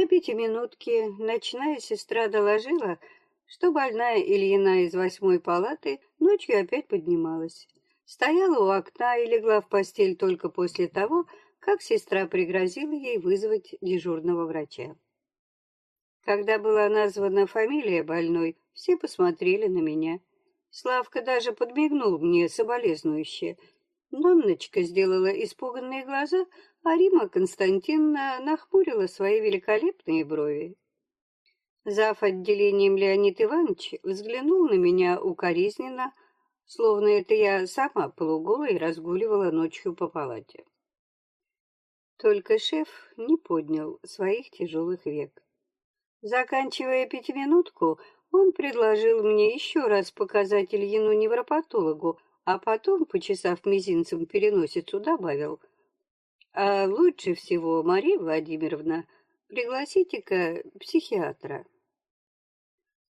На пятиминутке ночная сестра доложила, что больная Ильина из восьмой палаты ночью опять поднималась. Стояла у окна и легла в постель только после того, как сестра пригрозила ей вызвать дежурного врача. Когда была названа фамилия больной, все посмотрели на меня. Славка даже подмигнул мне соболезнующе. Нонночка сделала испуганные глаза, а Рима Константиновна нахмурила свои великолепные брови. Зав. отделением Леонид Иванович взглянул на меня укоризненно, словно это я сама полуголой разгуливала ночью по палате. Только шеф не поднял своих тяжелых век. Заканчивая пятиминутку, он предложил мне еще раз показать Ильину невропатологу, а потом, почесав мизинцем переносицу, добавил, «А лучше всего, Мария Владимировна, пригласите-ка психиатра».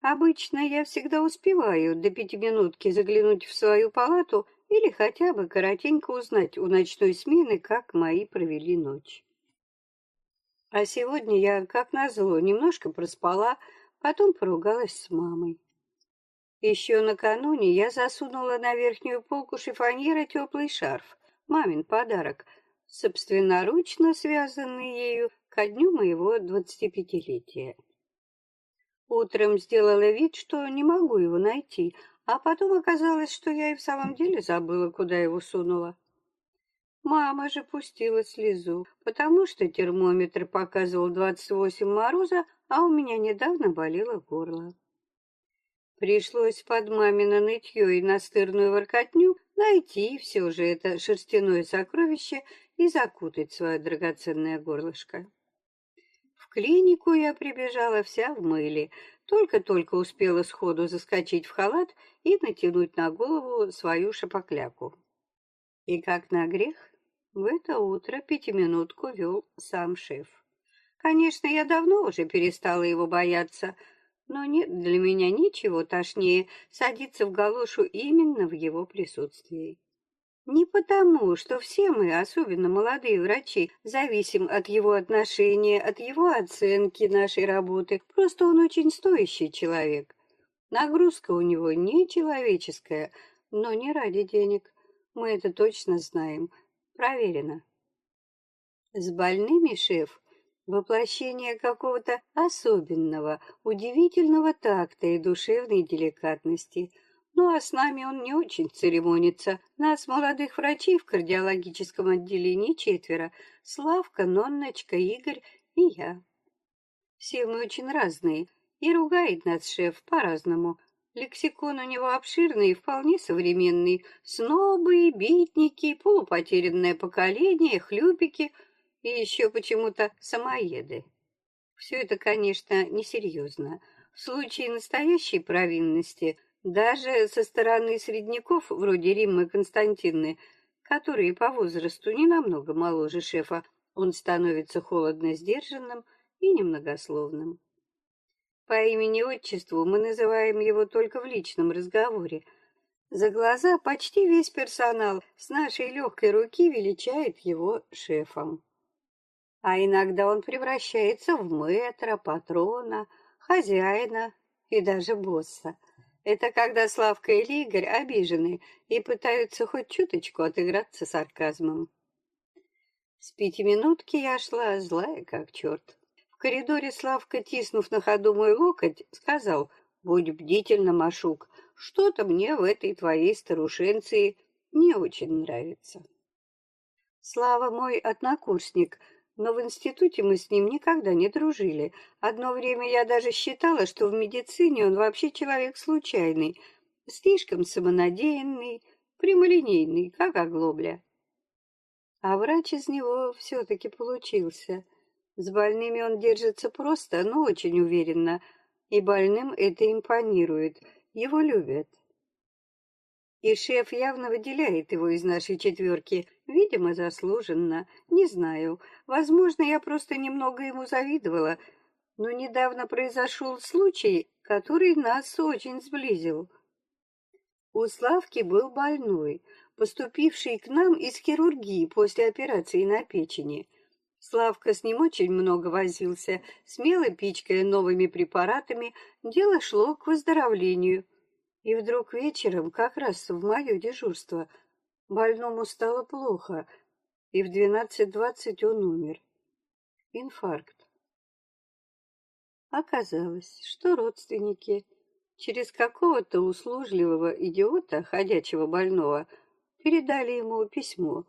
Обычно я всегда успеваю до пятиминутки заглянуть в свою палату или хотя бы коротенько узнать у ночной смены, как мои провели ночь. А сегодня я, как назло, немножко проспала, потом поругалась с мамой. Еще накануне я засунула на верхнюю полку шифоньера теплый шарф, мамин подарок, собственноручно связанный ею ко дню моего двадцатипятилетия. Утром сделала вид, что не могу его найти, а потом оказалось, что я и в самом деле забыла, куда его сунула. Мама же пустила слезу, потому что термометр показывал 28 мороза, а у меня недавно болело горло. Пришлось под мамино нытье и настырную воркотню найти все же это шерстяное сокровище и закутать свое драгоценное горлышко. В клинику я прибежала вся в мыле, только-только успела сходу заскочить в халат и натянуть на голову свою шапокляку. И как на грех, в это утро пятиминутку вел сам шеф. Конечно, я давно уже перестала его бояться, но нет для меня ничего тошнее садиться в галошу именно в его присутствии. Не потому, что все мы, особенно молодые врачи, зависим от его отношения, от его оценки нашей работы. Просто он очень стоящий человек. Нагрузка у него нечеловеческая, но не ради денег. Мы это точно знаем. Проверено. С больными, шеф, воплощение какого-то особенного, удивительного такта и душевной деликатности. Ну а с нами он не очень церемонится. Нас, молодых врачей в кардиологическом отделении четверо. Славка, Нонночка, Игорь и я. Все мы очень разные, и ругает нас шеф по-разному. Лексикон у него обширный и вполне современный. Снобы, битники, полупотерянное поколение, хлюпики и еще почему-то самоеды. Все это, конечно, несерьезно. В случае настоящей провинности, даже со стороны средняков, вроде Риммы Константинны, которые по возрасту не намного моложе шефа, он становится холодно сдержанным и немногословным. По имени-отчеству мы называем его только в личном разговоре. За глаза почти весь персонал с нашей легкой руки величает его шефом. А иногда он превращается в мэтра, патрона, хозяина и даже босса. Это когда Славка или Игорь обижены и пытаются хоть чуточку отыграться сарказмом. С пятиминутки я шла злая как черт коридоре Славка, тиснув на ходу мой локоть, сказал, «Будь бдительна, Машук, что-то мне в этой твоей старушенции не очень нравится». Слава мой однокурсник, но в институте мы с ним никогда не дружили. Одно время я даже считала, что в медицине он вообще человек случайный, слишком самонадеянный, прямолинейный, как оглобля. А врач из него все-таки получился. С больными он держится просто, но очень уверенно, и больным это импонирует, его любят. И шеф явно выделяет его из нашей четверки, видимо, заслуженно, не знаю. Возможно, я просто немного ему завидовала, но недавно произошел случай, который нас очень сблизил. У Славки был больной, поступивший к нам из хирургии после операции на печени. Славка с ним очень много возился, смело пичкая новыми препаратами, дело шло к выздоровлению. И вдруг вечером, как раз в мое дежурство, больному стало плохо, и в двенадцать двадцать он умер. Инфаркт. Оказалось, что родственники через какого-то услужливого идиота, ходячего больного, передали ему письмо.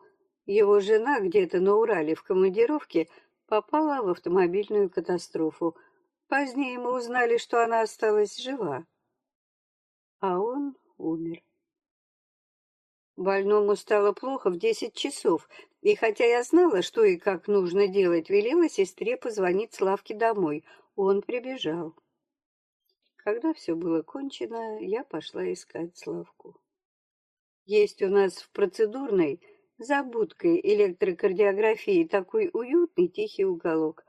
Его жена где-то на Урале в командировке попала в автомобильную катастрофу. Позднее мы узнали, что она осталась жива. А он умер. Больному стало плохо в десять часов, и хотя я знала, что и как нужно делать, велела сестре позвонить Славке домой. Он прибежал. Когда все было кончено, я пошла искать Славку. Есть у нас в процедурной за будкой электрокардиографии такой уютный тихий уголок.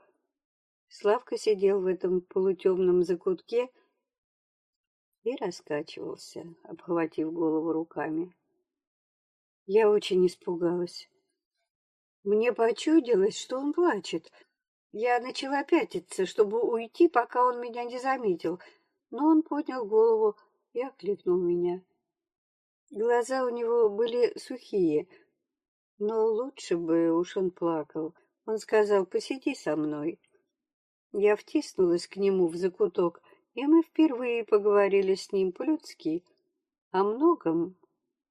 Славка сидел в этом полутемном закутке и раскачивался, обхватив голову руками. Я очень испугалась. Мне почудилось, что он плачет. Я начала пятиться, чтобы уйти, пока он меня не заметил — но он поднял голову и окликнул меня. Глаза у него были сухие, но лучше бы уж он плакал. Он сказал, посиди со мной. Я втиснулась к нему в закуток, и мы впервые поговорили с ним по-людски, о многом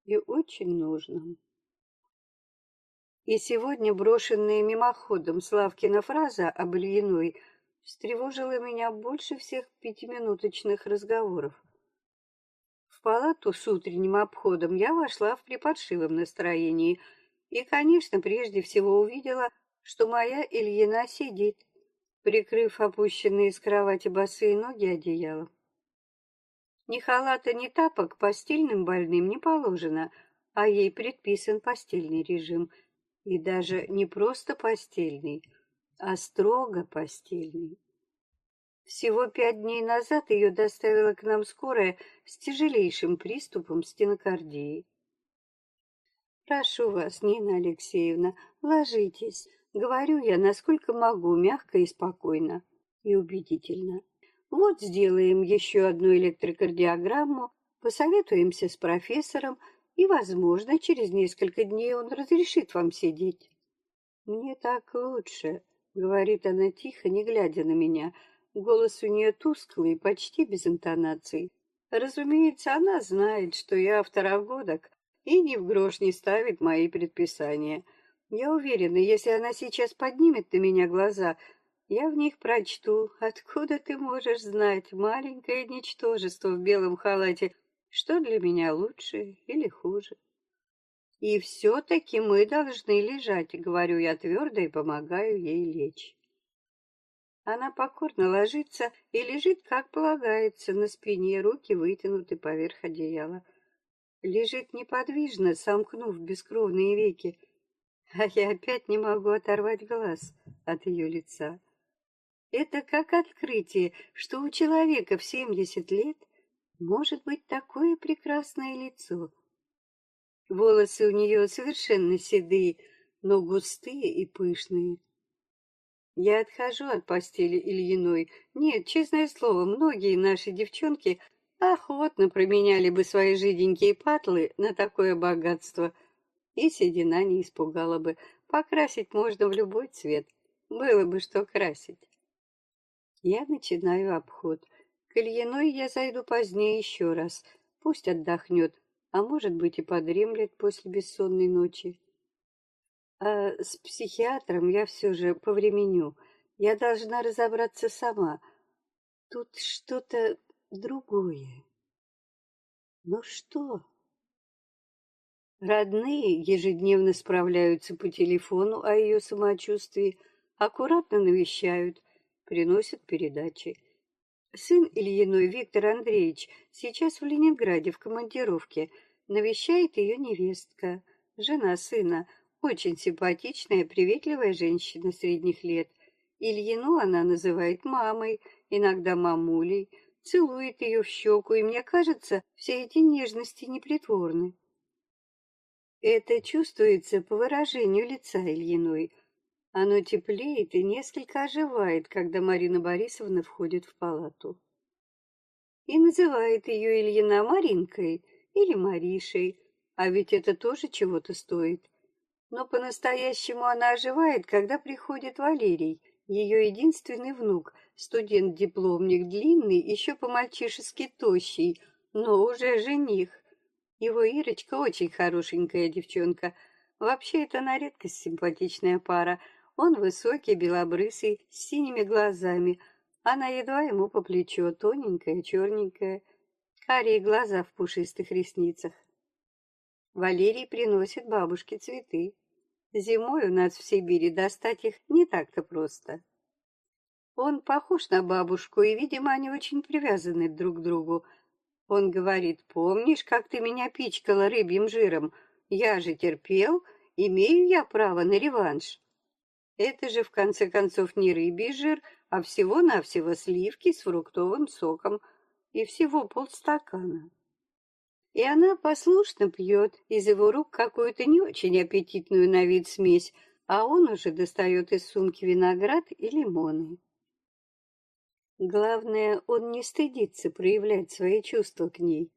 и очень нужном. И сегодня брошенная мимоходом Славкина фраза об Ильиной — встревожило меня больше всех пятиминуточных разговоров. В палату с утренним обходом я вошла в приподшивом настроении и, конечно, прежде всего увидела, что моя Ильина сидит, прикрыв опущенные с кровати босые ноги одеялом. Ни халата, ни тапок постельным больным не положено, а ей предписан постельный режим. И даже не просто постельный — а строго постельный. Всего пять дней назад ее доставила к нам скорая с тяжелейшим приступом стенокардии. «Прошу вас, Нина Алексеевна, ложитесь», — говорю я, насколько могу, мягко и спокойно, и убедительно. «Вот сделаем еще одну электрокардиограмму, посоветуемся с профессором, и, возможно, через несколько дней он разрешит вам сидеть». «Мне так лучше», Говорит она тихо, не глядя на меня. Голос у нее тусклый, почти без интонаций. Разумеется, она знает, что я второгодок и ни в грош не ставит мои предписания. Я уверена, если она сейчас поднимет на меня глаза, я в них прочту, откуда ты можешь знать, маленькое ничтожество в белом халате, что для меня лучше или хуже. И все-таки мы должны лежать, говорю я твердо и помогаю ей лечь. Она покорно ложится и лежит, как полагается, на спине, руки вытянуты поверх одеяла. Лежит неподвижно, сомкнув бескровные веки, а я опять не могу оторвать глаз от ее лица. Это как открытие, что у человека в семьдесят лет может быть такое прекрасное лицо — Волосы у нее совершенно седые, но густые и пышные. Я отхожу от постели Ильиной. Нет, честное слово, многие наши девчонки охотно променяли бы свои жиденькие патлы на такое богатство. И седина не испугала бы. Покрасить можно в любой цвет. Было бы что красить. Я начинаю обход. К Ильиной я зайду позднее еще раз. Пусть отдохнет а может быть и подремлет после бессонной ночи. А с психиатром я все же повременю. Я должна разобраться сама. Тут что-то другое. Но что? Родные ежедневно справляются по телефону о ее самочувствии, аккуратно навещают, приносят передачи. Сын Ильиной Виктор Андреевич сейчас в Ленинграде в командировке – навещает ее невестка, жена сына, очень симпатичная, приветливая женщина средних лет. Ильину она называет мамой, иногда мамулей, целует ее в щеку, и мне кажется, все эти нежности непритворны. Это чувствуется по выражению лица Ильиной. Оно теплеет и несколько оживает, когда Марина Борисовна входит в палату. И называет ее Ильина Маринкой или Маришей, а ведь это тоже чего-то стоит. Но по-настоящему она оживает, когда приходит Валерий, ее единственный внук, студент-дипломник длинный, еще по-мальчишески тощий, но уже жених. Его Ирочка очень хорошенькая девчонка. Вообще, это на редкость симпатичная пара. Он высокий, белобрысый, с синими глазами. Она едва ему по плечо, тоненькая, черненькая. Карие глаза в пушистых ресницах. Валерий приносит бабушке цветы. Зимой у нас в Сибири достать их не так-то просто. Он похож на бабушку, и, видимо, они очень привязаны друг к другу. Он говорит, помнишь, как ты меня пичкала рыбьим жиром? Я же терпел, имею я право на реванш. Это же, в конце концов, не рыбий жир, а всего-навсего сливки с фруктовым соком и всего полстакана. И она послушно пьет из его рук какую-то не очень аппетитную на вид смесь, а он уже достает из сумки виноград и лимоны. Главное, он не стыдится проявлять свои чувства к ней.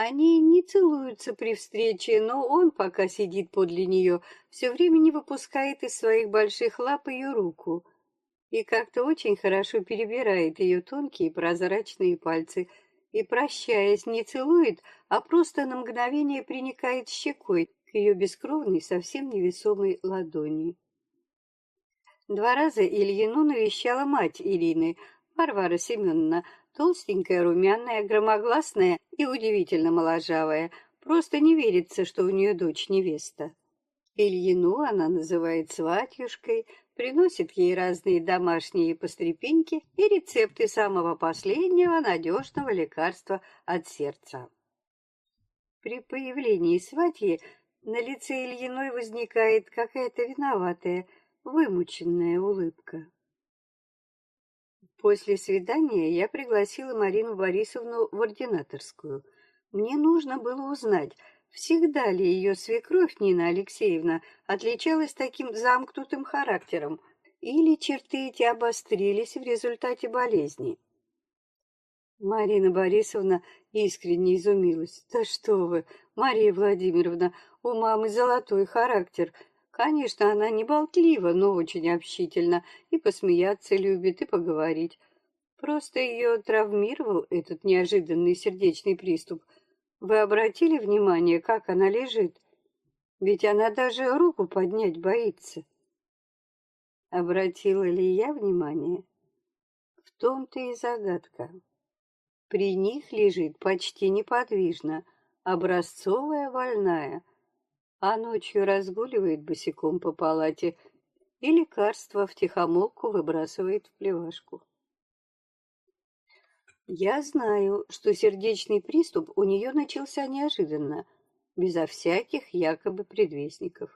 Они не целуются при встрече, но он, пока сидит подле нее, все время не выпускает из своих больших лап ее руку и как-то очень хорошо перебирает ее тонкие прозрачные пальцы – и, прощаясь, не целует, а просто на мгновение приникает щекой к ее бескровной, совсем невесомой ладони. Два раза Ильину навещала мать Ирины, Варвара Семеновна, толстенькая, румяная, громогласная и удивительно моложавая. Просто не верится, что у нее дочь-невеста. Ильину она называет сватьюшкой, приносит ей разные домашние пострепеньки и рецепты самого последнего надежного лекарства от сердца. При появлении сватьи на лице Ильиной возникает какая-то виноватая, вымученная улыбка. После свидания я пригласила Марину Борисовну в ординаторскую. Мне нужно было узнать, Всегда ли ее свекровь Нина Алексеевна отличалась таким замкнутым характером, или черты эти обострились в результате болезни? Марина Борисовна искренне изумилась. «Да что вы, Мария Владимировна, у мамы золотой характер. Конечно, она не болтлива, но очень общительна, и посмеяться любит, и поговорить. Просто ее травмировал этот неожиданный сердечный приступ – вы обратили внимание, как она лежит? Ведь она даже руку поднять боится. Обратила ли я внимание? В том-то и загадка. При них лежит почти неподвижно, образцовая вольная, а ночью разгуливает босиком по палате и лекарства втихомолку выбрасывает в плевашку. Я знаю, что сердечный приступ у нее начался неожиданно, безо всяких якобы предвестников.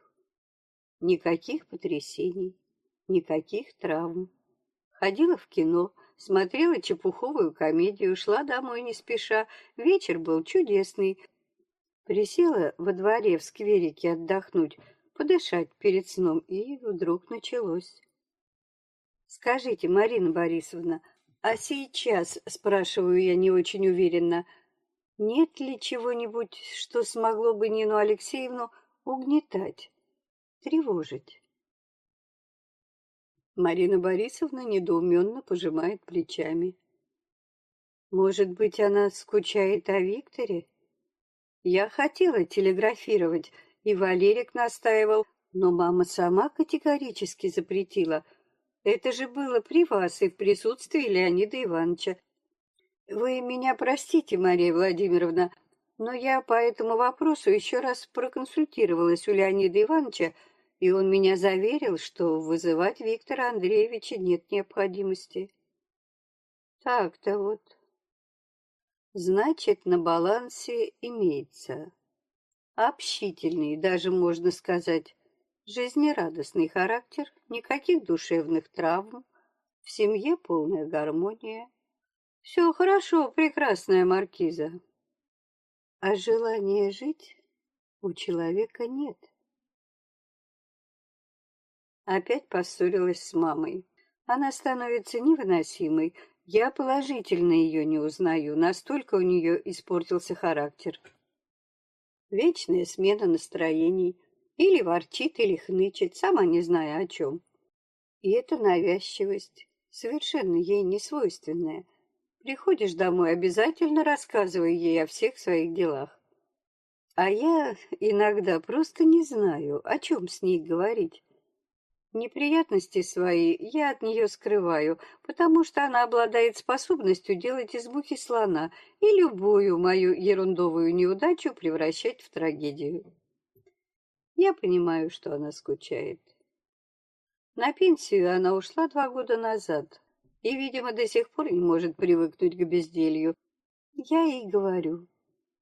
Никаких потрясений, никаких травм. Ходила в кино, смотрела чепуховую комедию, шла домой не спеша. Вечер был чудесный. Присела во дворе в скверике отдохнуть, подышать перед сном, и вдруг началось. Скажите, Марина Борисовна, а сейчас, спрашиваю я не очень уверенно, нет ли чего-нибудь, что смогло бы Нину Алексеевну угнетать, тревожить? Марина Борисовна недоуменно пожимает плечами. Может быть, она скучает о Викторе? Я хотела телеграфировать, и Валерик настаивал, но мама сама категорически запретила — это же было при вас и в присутствии Леонида Ивановича. Вы меня простите, Мария Владимировна, но я по этому вопросу еще раз проконсультировалась у Леонида Ивановича, и он меня заверил, что вызывать Виктора Андреевича нет необходимости. Так-то вот. Значит, на балансе имеется общительный, даже можно сказать, Жизнерадостный характер, никаких душевных травм, в семье полная гармония. Все хорошо, прекрасная маркиза. А желания жить у человека нет. Опять поссорилась с мамой. Она становится невыносимой. Я положительно ее не узнаю, настолько у нее испортился характер. Вечная смена настроений. Или ворчит, или хнычет, сама не зная о чем. И эта навязчивость, совершенно ей не свойственная. Приходишь домой, обязательно рассказывай ей о всех своих делах. А я иногда просто не знаю, о чем с ней говорить. Неприятности свои я от нее скрываю, потому что она обладает способностью делать из мухи слона и любую мою ерундовую неудачу превращать в трагедию. Я понимаю, что она скучает. На пенсию она ушла два года назад и, видимо, до сих пор не может привыкнуть к безделью. Я ей говорю,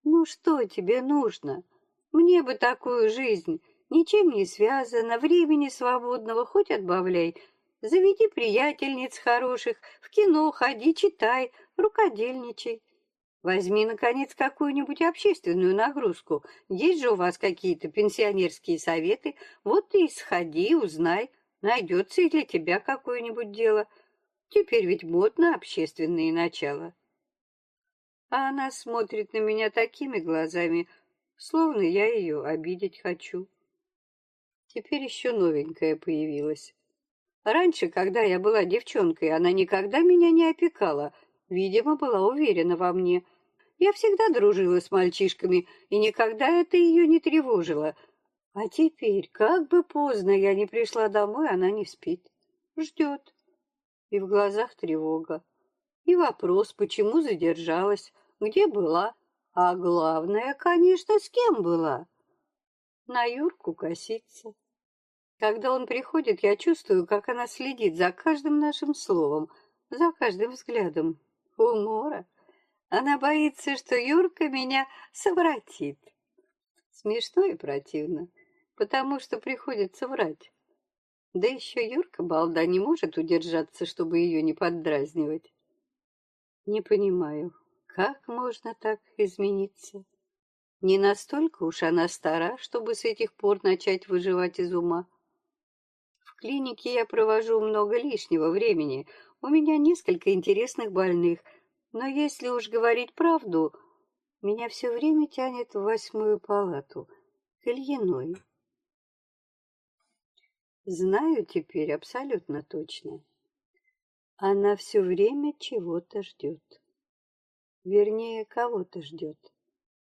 ну что тебе нужно? Мне бы такую жизнь, ничем не связано, времени свободного хоть отбавляй. Заведи приятельниц хороших, в кино ходи, читай, рукодельничай. Возьми, наконец, какую-нибудь общественную нагрузку. Есть же у вас какие-то пенсионерские советы. Вот ты и сходи, узнай, найдется и для тебя какое-нибудь дело. Теперь ведь модно общественные начала. А она смотрит на меня такими глазами, словно я ее обидеть хочу. Теперь еще новенькая появилась. Раньше, когда я была девчонкой, она никогда меня не опекала, видимо, была уверена во мне. Я всегда дружила с мальчишками, и никогда это ее не тревожило. А теперь, как бы поздно я не пришла домой, она не спит. Ждет. И в глазах тревога. И вопрос, почему задержалась, где была. А главное, конечно, с кем была. На Юрку косится. Когда он приходит, я чувствую, как она следит за каждым нашим словом, за каждым взглядом. Умора. Она боится, что Юрка меня совратит. Смешно и противно, потому что приходится врать. Да еще Юрка, балда, не может удержаться, чтобы ее не поддразнивать. Не понимаю, как можно так измениться? Не настолько уж она стара, чтобы с этих пор начать выживать из ума клинике я провожу много лишнего времени. У меня несколько интересных больных. Но если уж говорить правду, меня все время тянет в восьмую палату, к Ильиной. Знаю теперь абсолютно точно. Она все время чего-то ждет. Вернее, кого-то ждет.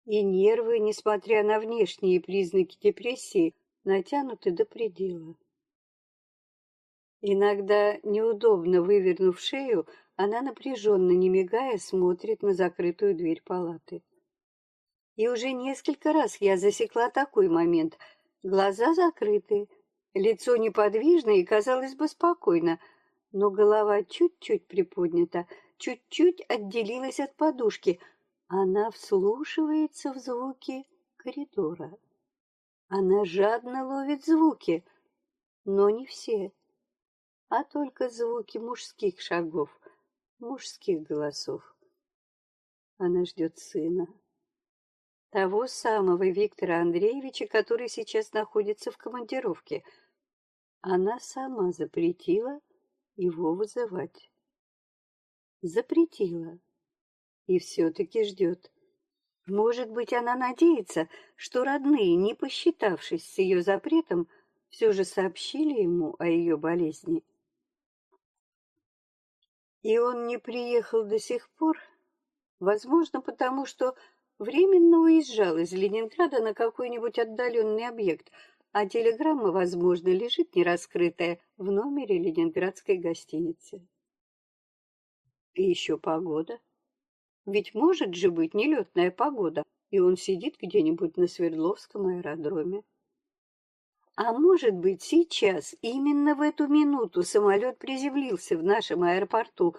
И нервы, несмотря на внешние признаки депрессии, натянуты до предела. Иногда, неудобно вывернув шею, она напряженно, не мигая, смотрит на закрытую дверь палаты. И уже несколько раз я засекла такой момент. Глаза закрыты, лицо неподвижно и, казалось бы, спокойно, но голова чуть-чуть приподнята, чуть-чуть отделилась от подушки. Она вслушивается в звуки коридора. Она жадно ловит звуки, но не все а только звуки мужских шагов, мужских голосов. Она ждет сына. Того самого Виктора Андреевича, который сейчас находится в командировке. Она сама запретила его вызывать. Запретила. И все-таки ждет. Может быть, она надеется, что родные, не посчитавшись с ее запретом, все же сообщили ему о ее болезни. И он не приехал до сих пор, возможно, потому что временно уезжал из Ленинграда на какой-нибудь отдаленный объект, а телеграмма, возможно, лежит нераскрытая в номере ленинградской гостиницы. И еще погода. Ведь может же быть нелетная погода, и он сидит где-нибудь на Свердловском аэродроме. А может быть, сейчас, именно в эту минуту, самолет приземлился в нашем аэропорту.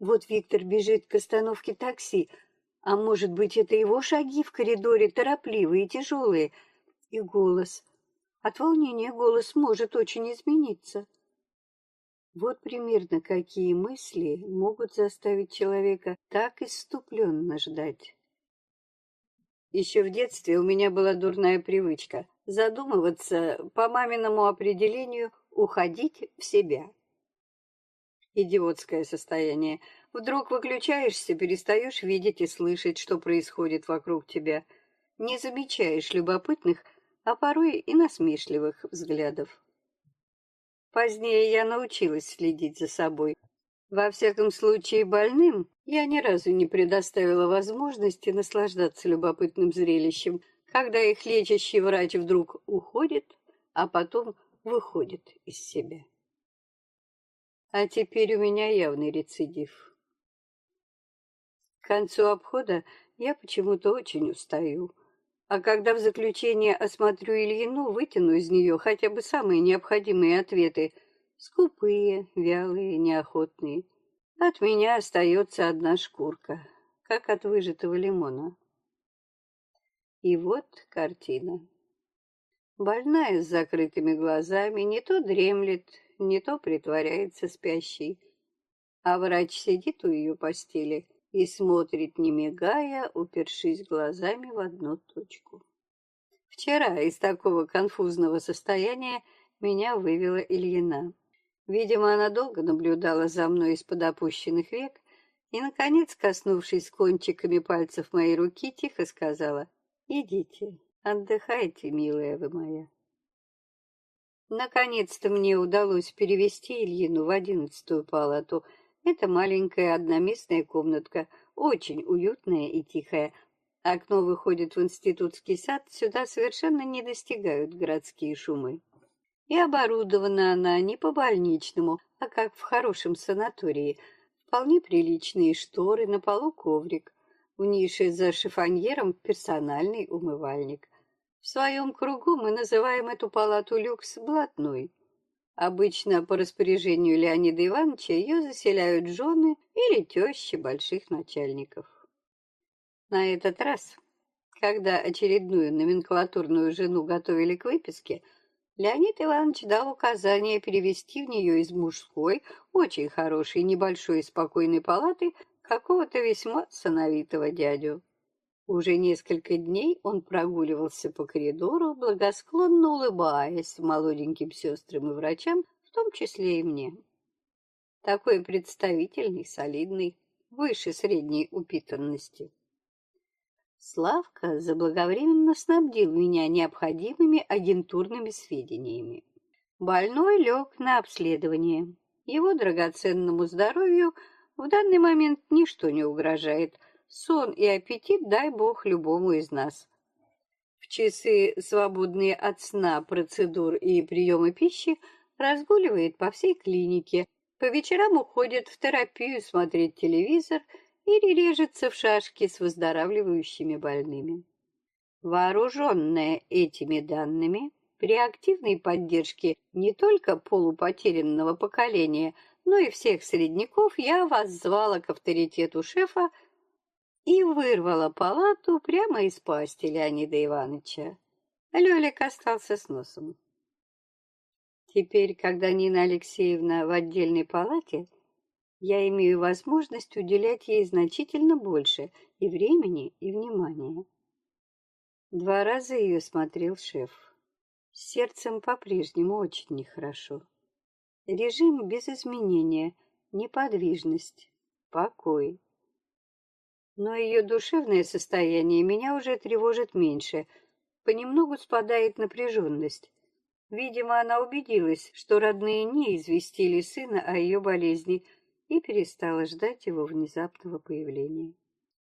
Вот Виктор бежит к остановке такси. А может быть, это его шаги в коридоре, торопливые и тяжелые. И голос. От волнения голос может очень измениться. Вот примерно какие мысли могут заставить человека так иступленно ждать. Еще в детстве у меня была дурная привычка задумываться по маминому определению уходить в себя. Идиотское состояние. Вдруг выключаешься, перестаешь видеть и слышать, что происходит вокруг тебя. Не замечаешь любопытных, а порой и насмешливых взглядов. Позднее я научилась следить за собой. Во всяком случае, больным я ни разу не предоставила возможности наслаждаться любопытным зрелищем, когда их лечащий врач вдруг уходит, а потом выходит из себя. А теперь у меня явный рецидив. К концу обхода я почему-то очень устаю. А когда в заключение осмотрю Ильину, вытяну из нее хотя бы самые необходимые ответы, скупые, вялые, неохотные, от меня остается одна шкурка, как от выжатого лимона. И вот картина. Больная с закрытыми глазами не то дремлет, не то притворяется спящей, а врач сидит у ее постели и смотрит, не мигая, упершись глазами в одну точку. Вчера из такого конфузного состояния меня вывела Ильина. Видимо, она долго наблюдала за мной из-под опущенных век и, наконец, коснувшись кончиками пальцев моей руки, тихо сказала «Идите, отдыхайте, милая вы моя». Наконец-то мне удалось перевести Ильину в одиннадцатую палату — это маленькая одноместная комнатка, очень уютная и тихая. Окно выходит в институтский сад, сюда совершенно не достигают городские шумы. И оборудована она не по-больничному, а как в хорошем санатории. Вполне приличные шторы, на полу коврик. В нише за шифоньером персональный умывальник. В своем кругу мы называем эту палату люкс блатной. Обычно по распоряжению Леонида Ивановича ее заселяют жены или тещи больших начальников. На этот раз, когда очередную номенклатурную жену готовили к выписке, Леонид Иванович дал указание перевести в нее из мужской, очень хорошей, небольшой и спокойной палаты какого-то весьма сановитого дядю. Уже несколько дней он прогуливался по коридору, благосклонно улыбаясь молоденьким сестрам и врачам, в том числе и мне. Такой представительный, солидный, выше средней упитанности. Славка заблаговременно снабдил меня необходимыми агентурными сведениями. Больной лег на обследование. Его драгоценному здоровью в данный момент ничто не угрожает, сон и аппетит дай бог любому из нас. В часы, свободные от сна, процедур и приема пищи, разгуливает по всей клинике, по вечерам уходит в терапию смотреть телевизор или режется в шашки с выздоравливающими больными. Вооруженная этими данными, при активной поддержке не только полупотерянного поколения, но и всех средняков, я воззвала к авторитету шефа и вырвала палату прямо из пасти Леонида Ивановича. Лёлик остался с носом. Теперь, когда Нина Алексеевна в отдельной палате, я имею возможность уделять ей значительно больше и времени, и внимания. Два раза ее смотрел шеф. С сердцем по-прежнему очень нехорошо. Режим без изменения, неподвижность, покой. Но ее душевное состояние меня уже тревожит меньше. Понемногу спадает напряженность. Видимо, она убедилась, что родные не известили сына о ее болезни и перестала ждать его внезапного появления.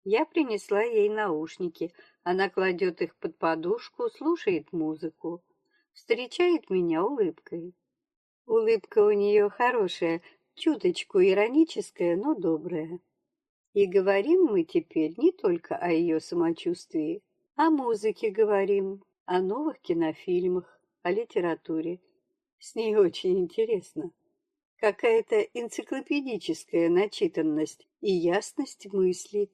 Я принесла ей наушники. Она кладет их под подушку, слушает музыку. Встречает меня улыбкой. Улыбка у нее хорошая, чуточку ироническая, но добрая. И говорим мы теперь не только о ее самочувствии, о музыке говорим, о новых кинофильмах, о литературе. С ней очень интересно. Какая-то энциклопедическая начитанность и ясность мысли.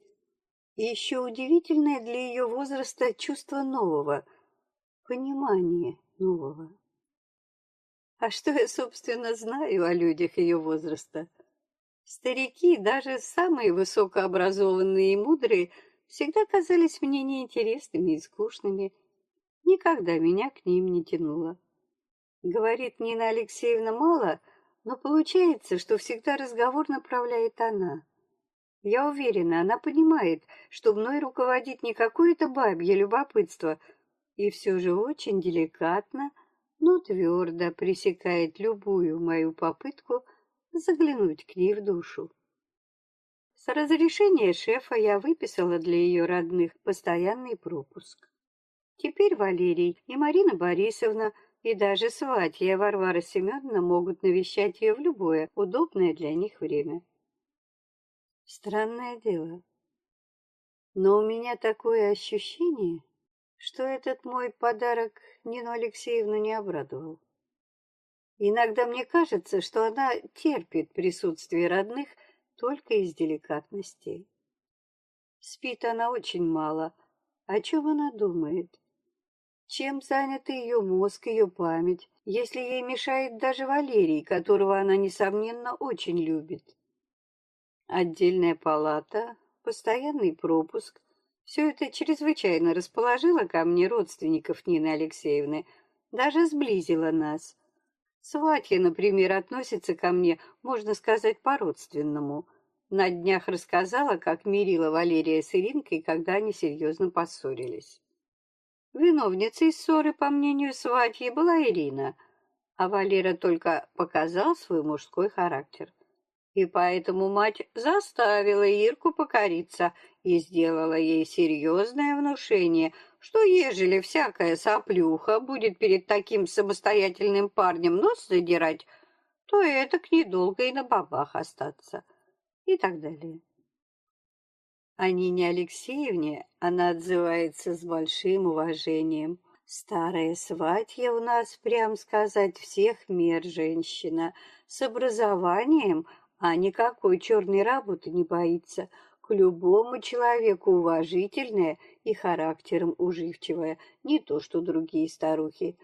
И еще удивительное для ее возраста чувство нового, понимание нового. А что я, собственно, знаю о людях ее возраста? Старики, даже самые высокообразованные и мудрые, всегда казались мне неинтересными и скучными. Никогда меня к ним не тянуло. Говорит Нина Алексеевна мало, но получается, что всегда разговор направляет она. Я уверена, она понимает, что мной руководит не какое-то бабье любопытство, и все же очень деликатно, но твердо пресекает любую мою попытку заглянуть к ней в душу. С разрешения шефа я выписала для ее родных постоянный пропуск. Теперь Валерий и Марина Борисовна и даже сватья Варвара Семеновна могут навещать ее в любое удобное для них время. Странное дело. Но у меня такое ощущение, что этот мой подарок Нину Алексеевну не обрадовал. Иногда мне кажется, что она терпит присутствие родных только из деликатности. Спит она очень мало. О чем она думает? Чем занят ее мозг, ее память, если ей мешает даже Валерий, которого она, несомненно, очень любит? Отдельная палата, постоянный пропуск. Все это чрезвычайно расположило ко мне родственников Нины Алексеевны, даже сблизило нас. Сватья, например, относится ко мне, можно сказать, по-родственному. На днях рассказала, как мирила Валерия с Иринкой, когда они серьезно поссорились. Виновницей ссоры, по мнению сватьи, была Ирина, а Валера только показал свой мужской характер. И поэтому мать заставила Ирку покориться и сделала ей серьезное внушение, что ежели всякая соплюха будет перед таким самостоятельным парнем нос задирать, то это к недолго и на бабах остаться. И так далее. О Нине Алексеевне она отзывается с большим уважением. Старая сватья у нас, прям сказать, всех мер женщина, с образованием, а никакой черной работы не боится. К любому человеку уважительная и характером уживчивая, не то что другие старухи.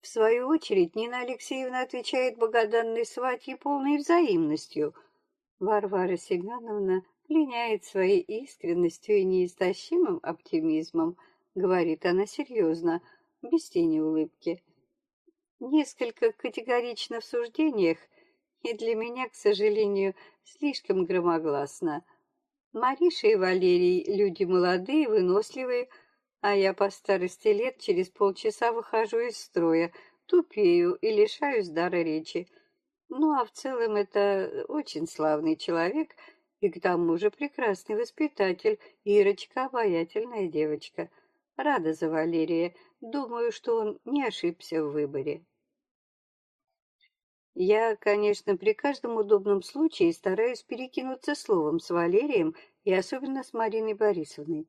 В свою очередь Нина Алексеевна отвечает богоданной сватье полной взаимностью. Варвара Семеновна пленяет своей искренностью и неистощимым оптимизмом, говорит она серьезно, без тени улыбки. Несколько категорично в суждениях и для меня, к сожалению, слишком громогласно. Мариша и Валерий — люди молодые, выносливые, а я по старости лет через полчаса выхожу из строя, тупею и лишаюсь дара речи. Ну, а в целом это очень славный человек и к тому же прекрасный воспитатель, Ирочка — обаятельная девочка. Рада за Валерия, думаю, что он не ошибся в выборе. Я, конечно, при каждом удобном случае стараюсь перекинуться словом с Валерием и особенно с Мариной Борисовной.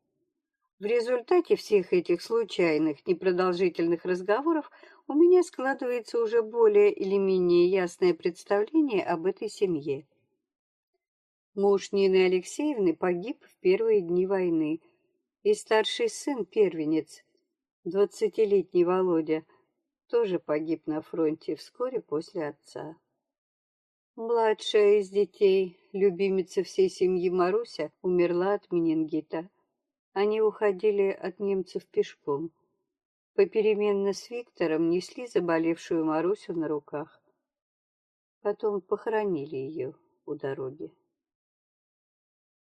В результате всех этих случайных, непродолжительных разговоров у меня складывается уже более или менее ясное представление об этой семье. Муж Нины Алексеевны погиб в первые дни войны, и старший сын, первенец, двадцатилетний Володя, тоже погиб на фронте вскоре после отца. Младшая из детей, любимица всей семьи Маруся, умерла от менингита. Они уходили от немцев пешком. Попеременно с Виктором несли заболевшую Марусю на руках. Потом похоронили ее у дороги.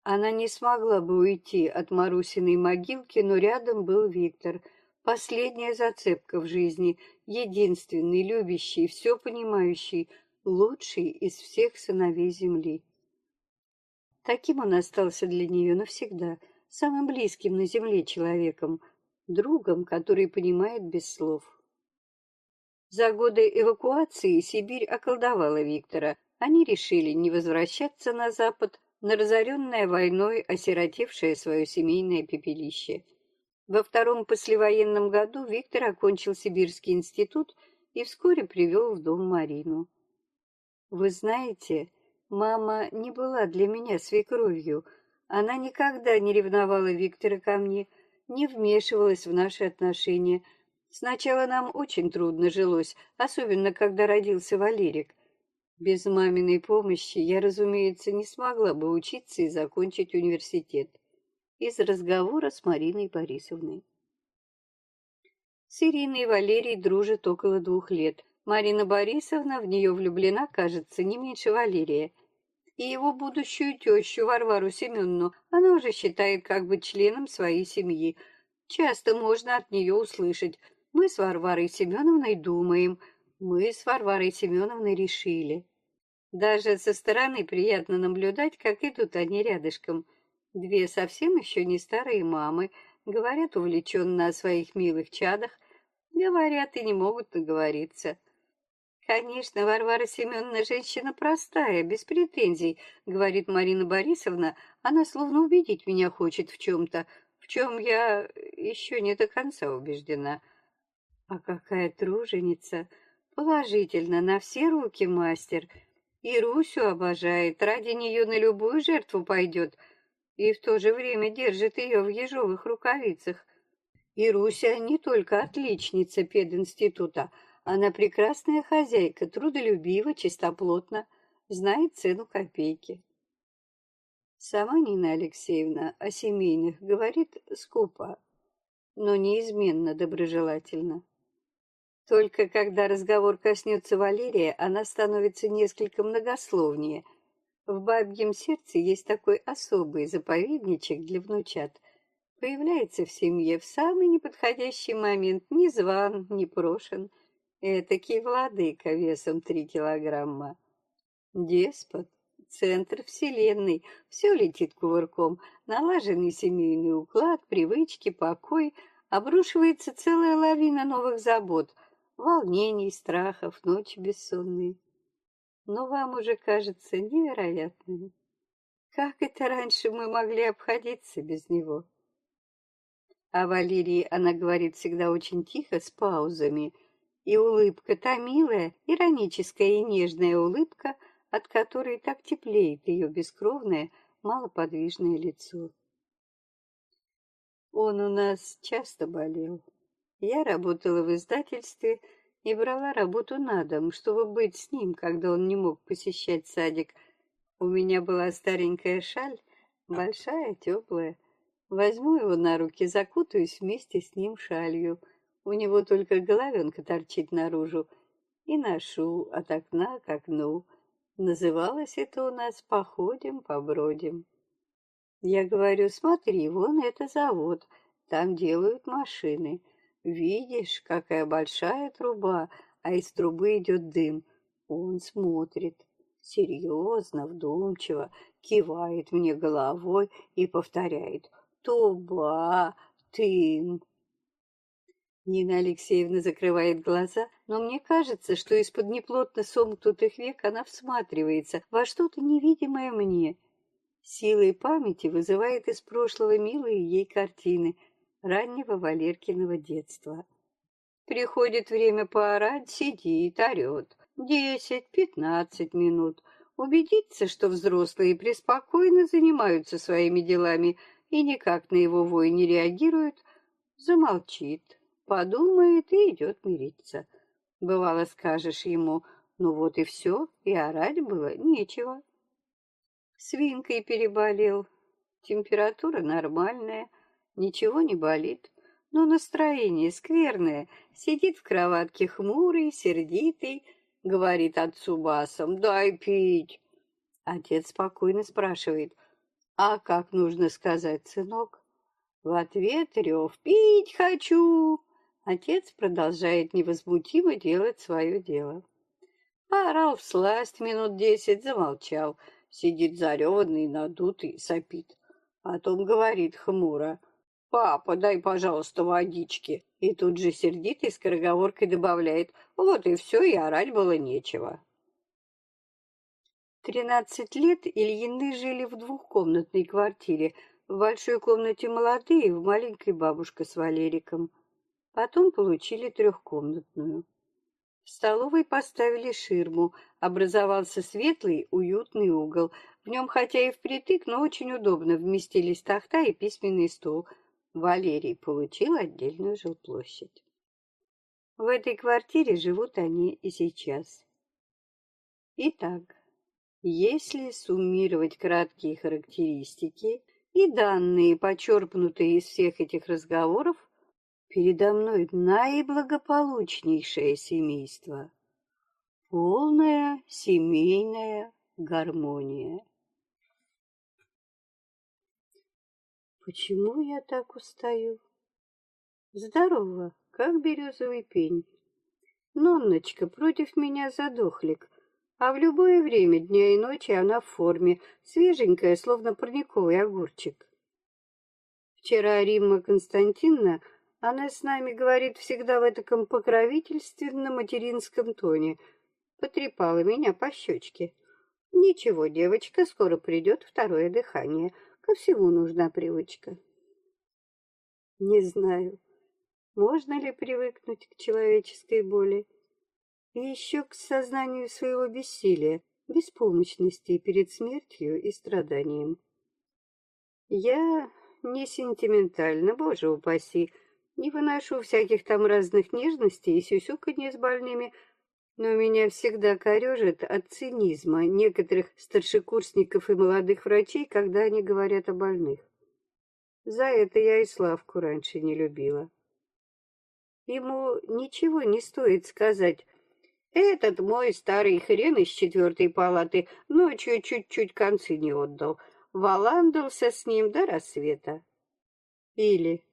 Она не смогла бы уйти от Марусиной могилки, но рядом был Виктор — Последняя зацепка в жизни, единственный, любящий, все понимающий, лучший из всех сыновей земли. Таким он остался для нее навсегда, самым близким на земле человеком, другом, который понимает без слов. За годы эвакуации Сибирь околдовала Виктора. Они решили не возвращаться на Запад, на разоренное войной, осиротевшее свое семейное пепелище – во втором послевоенном году Виктор окончил Сибирский институт и вскоре привел в дом Марину. Вы знаете, мама не была для меня свекровью. Она никогда не ревновала Виктора ко мне, не вмешивалась в наши отношения. Сначала нам очень трудно жилось, особенно когда родился Валерик. Без маминой помощи я, разумеется, не смогла бы учиться и закончить университет из разговора с Мариной Борисовной. С Ириной Валерий дружат около двух лет. Марина Борисовна в нее влюблена, кажется, не меньше Валерия. И его будущую тещу Варвару Семеновну она уже считает как бы членом своей семьи. Часто можно от нее услышать «Мы с Варварой Семеновной думаем», «Мы с Варварой Семеновной решили». Даже со стороны приятно наблюдать, как идут они рядышком. Две совсем еще не старые мамы говорят увлеченно о своих милых чадах, говорят и не могут наговориться. Конечно, Варвара Семеновна женщина простая, без претензий, говорит Марина Борисовна. Она словно убедить меня хочет в чем-то, в чем я еще не до конца убеждена. А какая труженица! Положительно, на все руки мастер. И Русю обожает, ради нее на любую жертву пойдет. И в то же время держит ее в ежовых рукавицах. И Руся не только отличница пединститута, она прекрасная хозяйка, трудолюбива, чистоплотна, знает цену копейки. Сама Нина Алексеевна о семейных говорит скупо, но неизменно доброжелательно. Только когда разговор коснется Валерия, она становится несколько многословнее. В бабьем сердце есть такой особый заповедничек для внучат. Появляется в семье в самый неподходящий момент, ни зван, ни прошен — Этакий владыка весом три килограмма. Деспот, центр вселенной, все летит кувырком, налаженный семейный уклад, привычки, покой, обрушивается целая лавина новых забот, волнений, страхов, ночи бессонные. Но вам уже кажется невероятным. Как это раньше мы могли обходиться без него? О Валерии она говорит всегда очень тихо, с паузами — и улыбка, та милая, ироническая и нежная улыбка, от которой так теплеет ее бескровное, малоподвижное лицо. Он у нас часто болел. Я работала в издательстве и брала работу на дом, чтобы быть с ним, когда он не мог посещать садик. У меня была старенькая шаль, большая, теплая. Возьму его на руки, закутаюсь вместе с ним шалью — у него только головенка торчит наружу. И ношу от окна к окну. Называлось это у нас «Походим, побродим». Я говорю, смотри, вон это завод, там делают машины. Видишь, какая большая труба, а из трубы идет дым. Он смотрит, серьезно, вдумчиво, кивает мне головой и повторяет «Туба, дым, Нина Алексеевна закрывает глаза, но мне кажется, что из-под неплотно сомкнутых век она всматривается во что-то невидимое мне. Силой памяти вызывает из прошлого милые ей картины раннего Валеркиного детства. Приходит время поорать, сидит, орет. Десять-пятнадцать минут. Убедиться, что взрослые преспокойно занимаются своими делами и никак на его вой не реагируют, замолчит, подумает и идет мириться. Бывало, скажешь ему, ну вот и все, и орать было нечего. Свинкой переболел, температура нормальная, ничего не болит, но настроение скверное, сидит в кроватке хмурый, сердитый, говорит отцу басом «дай пить». Отец спокойно спрашивает «а как нужно сказать, сынок?» В ответ рев «пить хочу». Отец продолжает невозмутимо делать свое дело. Поорал в сласть минут десять, замолчал. Сидит зареванный, надутый, сопит. Потом говорит хмуро. «Папа, дай, пожалуйста, водички». И тут же сердитой скороговоркой добавляет. «Вот и все, и орать было нечего». Тринадцать лет Ильины жили в двухкомнатной квартире. В большой комнате молодые, в маленькой бабушка с Валериком. Потом получили трехкомнатную. В столовой поставили ширму, образовался светлый, уютный угол. В нем, хотя и впритык, но очень удобно вместились тахта и письменный стол. Валерий получил отдельную жилплощадь. В этой квартире живут они и сейчас. Итак, если суммировать краткие характеристики и данные, почерпнутые из всех этих разговоров, Передо мной наиблагополучнейшее семейство. Полная семейная гармония. Почему я так устаю? Здорово, как березовый пень. Нонночка против меня задохлик, а в любое время дня и ночи она в форме, свеженькая, словно парниковый огурчик. Вчера Римма Константиновна, она с нами говорит всегда в этом покровительственно-материнском тоне, потрепала меня по щечке. Ничего, девочка, скоро придет второе дыхание. Ко всему нужна привычка. Не знаю, можно ли привыкнуть к человеческой боли и еще к сознанию своего бессилия, беспомощности перед смертью и страданием. Я не сентиментальна, боже упаси, не выношу всяких там разных нежностей и сюсюканье с больными, но меня всегда корежит от цинизма некоторых старшекурсников и молодых врачей, когда они говорят о больных. За это я и Славку раньше не любила. Ему ничего не стоит сказать. Этот мой старый хрен из четвертой палаты ночью чуть-чуть концы не отдал. Валандался с ним до рассвета. Или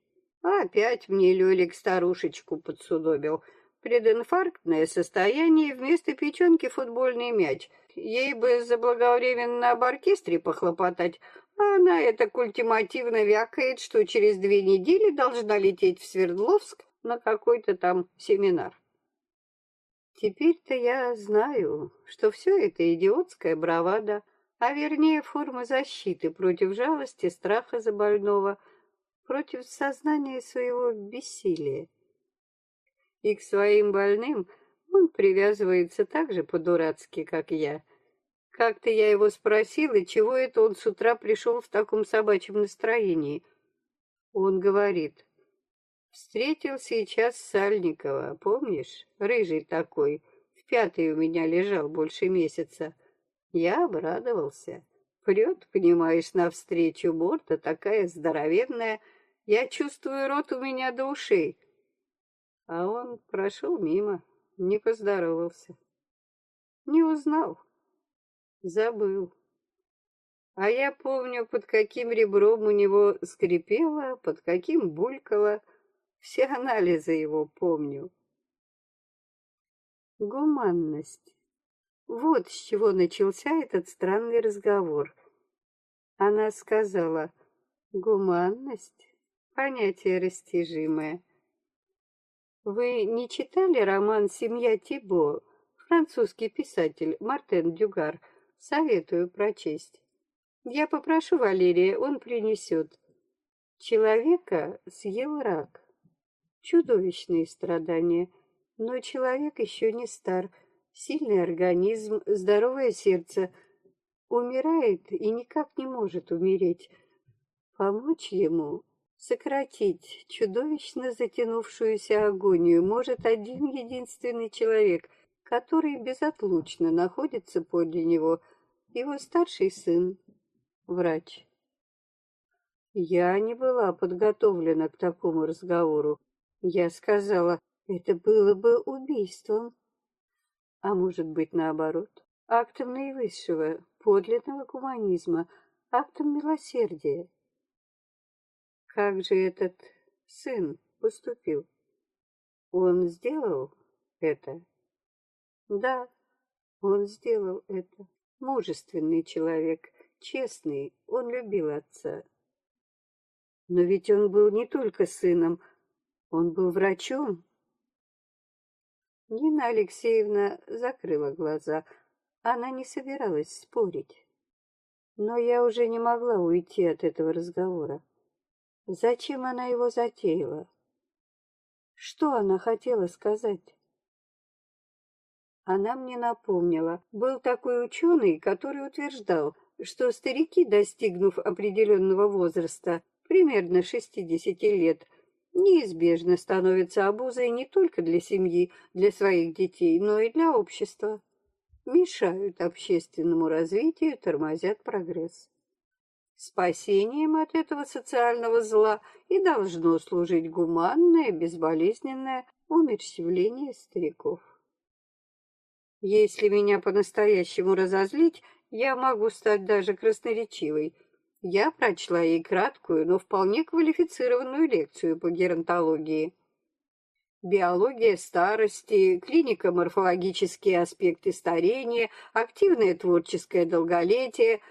опять мне Лёлик старушечку подсудобил. Прединфарктное состояние вместо печенки футбольный мяч. Ей бы заблаговременно об оркестре похлопотать, а она это ультимативно вякает, что через две недели должна лететь в Свердловск на какой-то там семинар. Теперь-то я знаю, что все это идиотская бравада, а вернее форма защиты против жалости, страха за больного, против сознания своего бессилия. И к своим больным он привязывается так же по-дурацки, как я. Как-то я его спросила, чего это он с утра пришел в таком собачьем настроении. Он говорит, Встретил сейчас Сальникова, помнишь? Рыжий такой, в пятой у меня лежал больше месяца. Я обрадовался. Прет, понимаешь, навстречу борта, такая здоровенная. Я чувствую, рот у меня до ушей. А он прошел мимо, не поздоровался. Не узнал. Забыл. А я помню, под каким ребром у него скрипело, под каким булькало — все анализы его помню. Гуманность. Вот с чего начался этот странный разговор. Она сказала, гуманность — понятие растяжимое. Вы не читали роман «Семья Тибо»? Французский писатель Мартен Дюгар. Советую прочесть. Я попрошу Валерия, он принесет. Человека съел рак. Чудовищные страдания. Но человек еще не стар. Сильный организм, здоровое сердце. Умирает и никак не может умереть. Помочь ему, сократить чудовищно затянувшуюся агонию может один единственный человек, который безотлучно находится подле него, его старший сын, врач. Я не была подготовлена к такому разговору. Я сказала, это было бы убийством. А может быть, наоборот, актом наивысшего, подлинного гуманизма, актом милосердия. Как же этот сын поступил? Он сделал это? Да, он сделал это. Мужественный человек, честный, он любил отца. Но ведь он был не только сыном, он был врачом. Нина Алексеевна закрыла глаза. Она не собиралась спорить. Но я уже не могла уйти от этого разговора. Зачем она его затеяла? Что она хотела сказать? Она мне напомнила, был такой ученый, который утверждал, что старики, достигнув определенного возраста, примерно 60 лет, неизбежно становится обузой не только для семьи, для своих детей, но и для общества. Мешают общественному развитию, тормозят прогресс. Спасением от этого социального зла и должно служить гуманное, безболезненное умерщвление стариков. Если меня по-настоящему разозлить, я могу стать даже красноречивой. Я прочла ей краткую, но вполне квалифицированную лекцию по геронтологии. Биология старости, клинико-морфологические аспекты старения, активное творческое долголетие –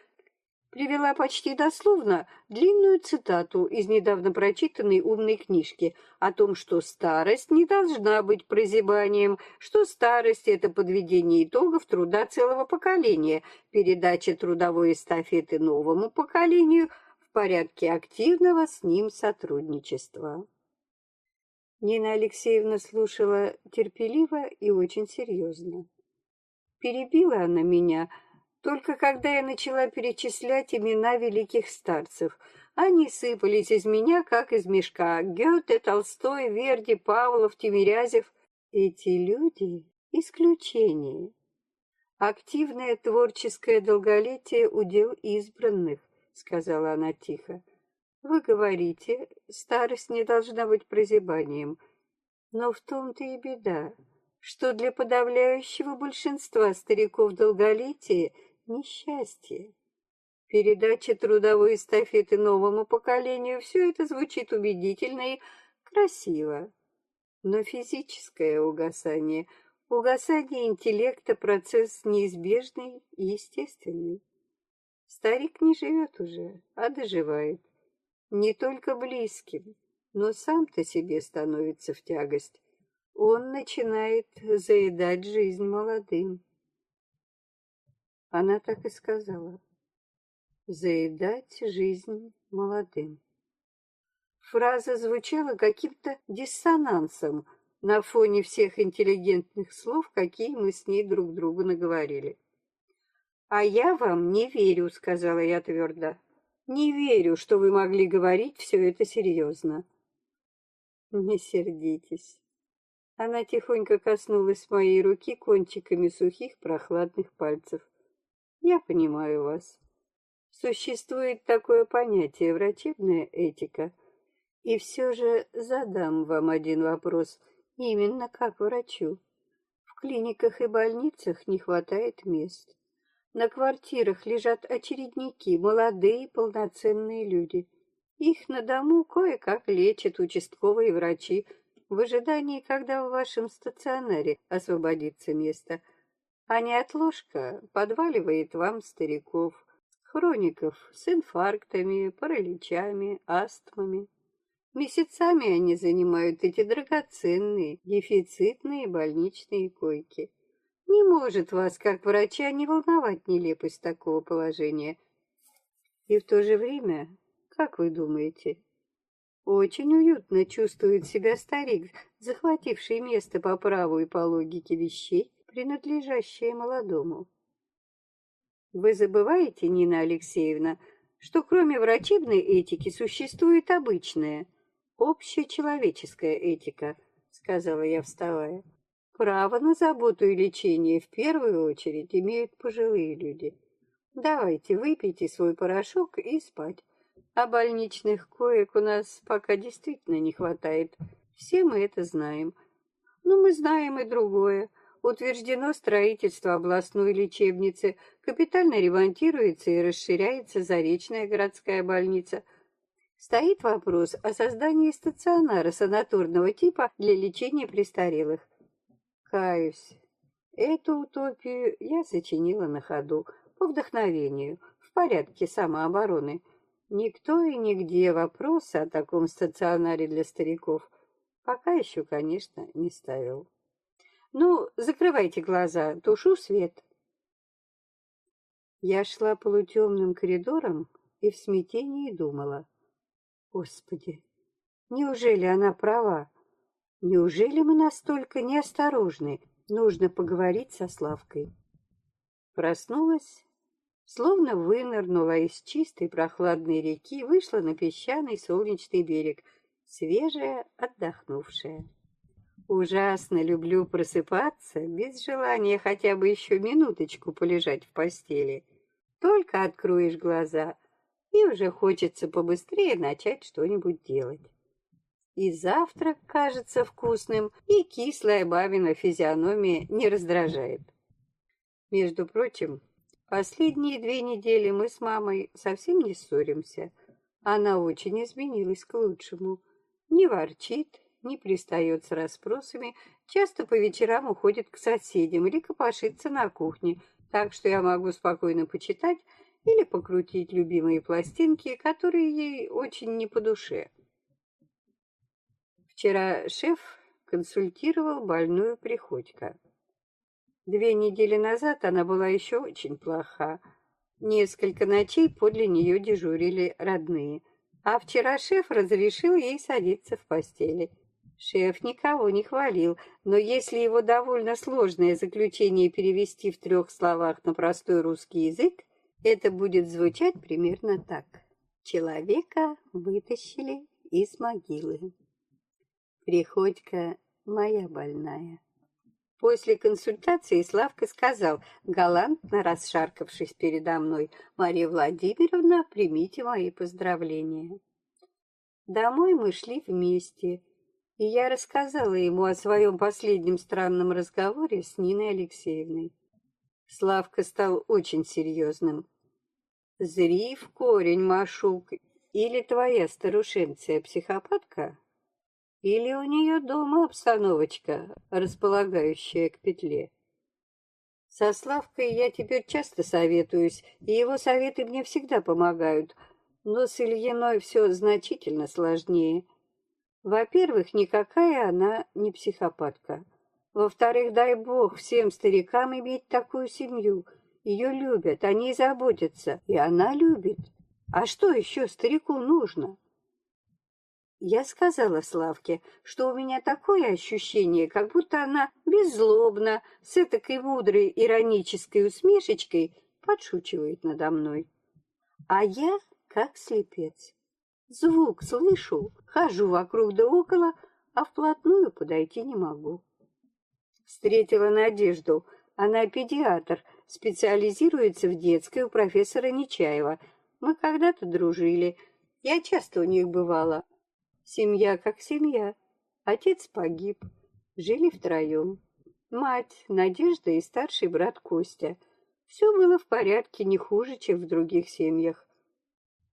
привела почти дословно длинную цитату из недавно прочитанной умной книжки о том, что старость не должна быть прозябанием, что старость – это подведение итогов труда целого поколения, передача трудовой эстафеты новому поколению в порядке активного с ним сотрудничества. Нина Алексеевна слушала терпеливо и очень серьезно. Перебила она меня – только когда я начала перечислять имена великих старцев, они сыпались из меня, как из мешка. Гёте, Толстой, Верди, Павлов, Тимирязев. Эти люди — исключение. Активное творческое долголетие — удел избранных, — сказала она тихо. Вы говорите, старость не должна быть прозябанием. Но в том-то и беда, что для подавляющего большинства стариков долголетие — несчастье. Передача трудовой эстафеты новому поколению, все это звучит убедительно и красиво. Но физическое угасание, угасание интеллекта – процесс неизбежный и естественный. Старик не живет уже, а доживает. Не только близким, но сам-то себе становится в тягость. Он начинает заедать жизнь молодым. Она так и сказала. Заедать жизнь молодым. Фраза звучала каким-то диссонансом на фоне всех интеллигентных слов, какие мы с ней друг другу наговорили. «А я вам не верю», — сказала я твердо. «Не верю, что вы могли говорить все это серьезно». «Не сердитесь». Она тихонько коснулась моей руки кончиками сухих прохладных пальцев. Я понимаю вас. Существует такое понятие врачебная этика. И все же задам вам один вопрос, именно как врачу. В клиниках и больницах не хватает мест. На квартирах лежат очередники, молодые полноценные люди. Их на дому кое-как лечат участковые врачи в ожидании, когда в вашем стационаре освободится место – а неотложка подваливает вам стариков, хроников с инфарктами, параличами, астмами. Месяцами они занимают эти драгоценные, дефицитные больничные койки. Не может вас, как врача, не волновать нелепость такого положения. И в то же время, как вы думаете, очень уютно чувствует себя старик, захвативший место по праву и по логике вещей, принадлежащее молодому. Вы забываете, Нина Алексеевна, что кроме врачебной этики существует обычная, общечеловеческая этика, сказала я, вставая. Право на заботу и лечение в первую очередь имеют пожилые люди. Давайте, выпейте свой порошок и спать. А больничных коек у нас пока действительно не хватает. Все мы это знаем. Но мы знаем и другое утверждено строительство областной лечебницы, капитально ремонтируется и расширяется Заречная городская больница. Стоит вопрос о создании стационара санаторного типа для лечения престарелых. Каюсь, эту утопию я сочинила на ходу, по вдохновению, в порядке самообороны. Никто и нигде вопроса о таком стационаре для стариков пока еще, конечно, не ставил. Ну, закрывайте глаза, тушу свет. Я шла полутемным коридором и в смятении думала. Господи, неужели она права? Неужели мы настолько неосторожны? Нужно поговорить со Славкой. Проснулась, словно вынырнула из чистой прохладной реки, вышла на песчаный солнечный берег, свежая, отдохнувшая. Ужасно люблю просыпаться без желания хотя бы еще минуточку полежать в постели. Только откроешь глаза, и уже хочется побыстрее начать что-нибудь делать. И завтрак кажется вкусным, и кислая бабина физиономия не раздражает. Между прочим, последние две недели мы с мамой совсем не ссоримся. Она очень изменилась к лучшему. Не ворчит, не пристает с расспросами, часто по вечерам уходит к соседям или копошится на кухне, так что я могу спокойно почитать или покрутить любимые пластинки, которые ей очень не по душе. Вчера шеф консультировал больную Приходько. Две недели назад она была еще очень плоха. Несколько ночей подле нее дежурили родные. А вчера шеф разрешил ей садиться в постели. Шеф никого не хвалил, но если его довольно сложное заключение перевести в трех словах на простой русский язык, это будет звучать примерно так. Человека вытащили из могилы. Приходька моя больная. После консультации Славка сказал, галантно расшаркавшись передо мной, «Мария Владимировна, примите мои поздравления». Домой мы шли вместе, и я рассказала ему о своем последнем странном разговоре с Ниной Алексеевной. Славка стал очень серьезным. «Зри в корень, Машук, или твоя старушенция психопатка, или у нее дома обстановочка, располагающая к петле? Со Славкой я теперь часто советуюсь, и его советы мне всегда помогают, но с Ильиной все значительно сложнее. Во-первых, никакая она не психопатка. Во-вторых, дай бог всем старикам иметь такую семью. Ее любят, они заботятся, и она любит. А что еще старику нужно? Я сказала Славке, что у меня такое ощущение, как будто она беззлобно, с этакой мудрой иронической усмешечкой подшучивает надо мной. А я как слепец. Звук слышу, хожу вокруг да около, а вплотную подойти не могу. Встретила Надежду. Она педиатр, специализируется в детской у профессора Нечаева. Мы когда-то дружили. Я часто у них бывала. Семья как семья. Отец погиб. Жили втроем. Мать, Надежда и старший брат Костя. Все было в порядке, не хуже, чем в других семьях.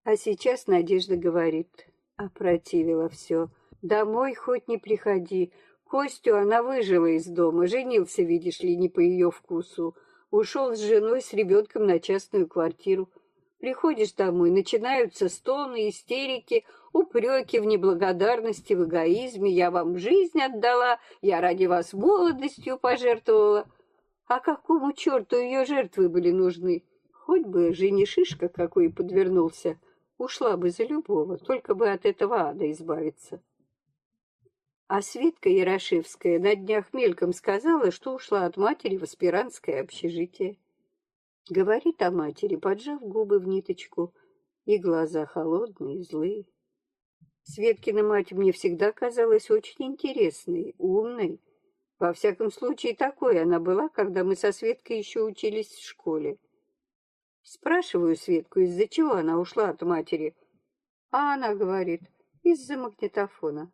А сейчас Надежда говорит, опротивила все. Домой хоть не приходи. Костю она выжила из дома, женился, видишь ли, не по ее вкусу. Ушел с женой, с ребенком на частную квартиру. Приходишь домой, начинаются стоны, истерики, упреки в неблагодарности, в эгоизме. Я вам жизнь отдала, я ради вас молодостью пожертвовала. А какому черту ее жертвы были нужны? Хоть бы женишишка какой подвернулся, ушла бы за любого, только бы от этого ада избавиться. А Светка Ярошевская на днях мельком сказала, что ушла от матери в аспирантское общежитие. Говорит о матери, поджав губы в ниточку, и глаза холодные, злые. Светкина мать мне всегда казалась очень интересной, умной. Во всяком случае, такой она была, когда мы со Светкой еще учились в школе. Спрашиваю Светку, из-за чего она ушла от матери. А она говорит, из-за магнитофона.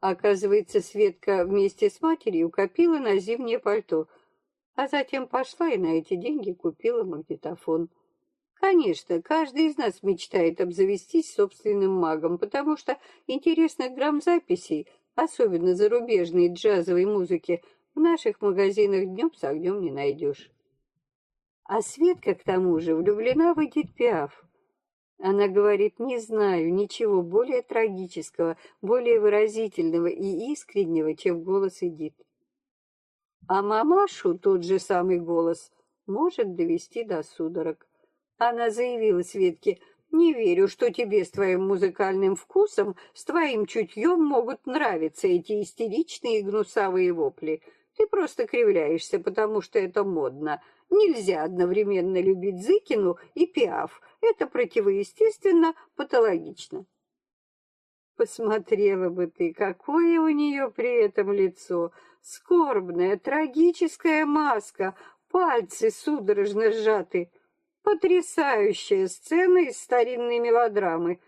Оказывается, Светка вместе с матерью копила на зимнее пальто — а затем пошла и на эти деньги купила магнитофон. Конечно, каждый из нас мечтает обзавестись собственным магом, потому что интересных грамзаписей, особенно зарубежной джазовой музыки, в наших магазинах днем с огнем не найдешь. А Светка, к тому же, влюблена в Эдит Пиаф. Она говорит, не знаю ничего более трагического, более выразительного и искреннего, чем голос Эдит. А мамашу тот же самый голос может довести до судорог. Она заявила Светке, «Не верю, что тебе с твоим музыкальным вкусом, с твоим чутьем могут нравиться эти истеричные гнусавые вопли. Ты просто кривляешься, потому что это модно. Нельзя одновременно любить Зыкину и Пиаф. Это противоестественно, патологично». Посмотрела бы ты, какое у нее при этом лицо. Скорбная, трагическая маска, пальцы судорожно сжаты. Потрясающая сцена из старинной мелодрамы.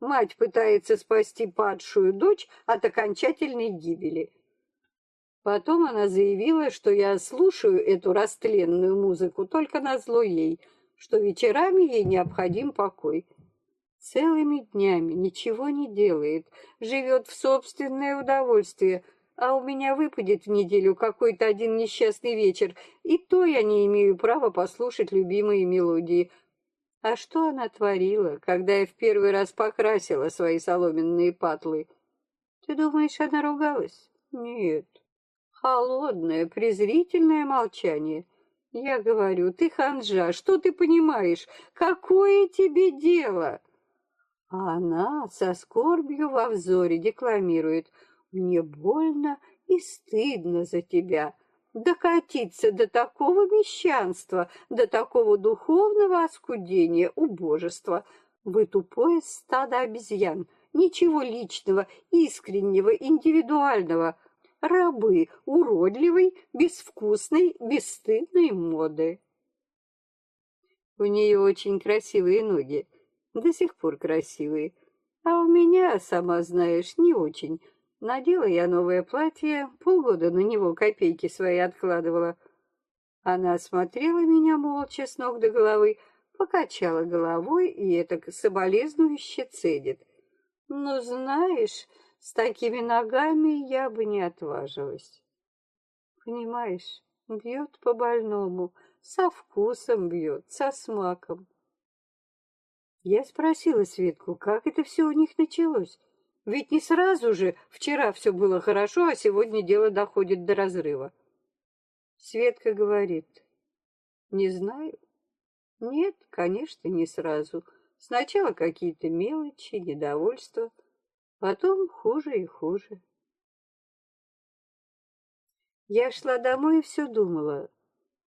Мать пытается спасти падшую дочь от окончательной гибели. Потом она заявила, что я слушаю эту растленную музыку только на зло ей, что вечерами ей необходим покой. Целыми днями ничего не делает, живет в собственное удовольствие, а у меня выпадет в неделю какой-то один несчастный вечер, и то я не имею права послушать любимые мелодии. А что она творила, когда я в первый раз покрасила свои соломенные патлы? Ты думаешь, она ругалась? Нет. Холодное, презрительное молчание. Я говорю, ты ханжа, что ты понимаешь? Какое тебе дело? А она со скорбью во взоре декламирует. Мне больно и стыдно за тебя. Докатиться до такого мещанства, до такого духовного оскудения, убожества. Вы тупое стадо обезьян. Ничего личного, искреннего, индивидуального. Рабы уродливой, безвкусной, бесстыдной моды. У нее очень красивые ноги, до сих пор красивые. А у меня, сама знаешь, не очень. Надела я новое платье, полгода на него копейки свои откладывала. Она смотрела меня молча с ног до головы, покачала головой и это соболезнующе цедит. Ну, знаешь, с такими ногами я бы не отважилась. Понимаешь, бьет по больному, со вкусом бьет, со смаком. Я спросила Светку, как это все у них началось. Ведь не сразу же вчера все было хорошо, а сегодня дело доходит до разрыва. Светка говорит, не знаю. Нет, конечно, не сразу. Сначала какие-то мелочи, недовольство, потом хуже и хуже. Я шла домой и все думала.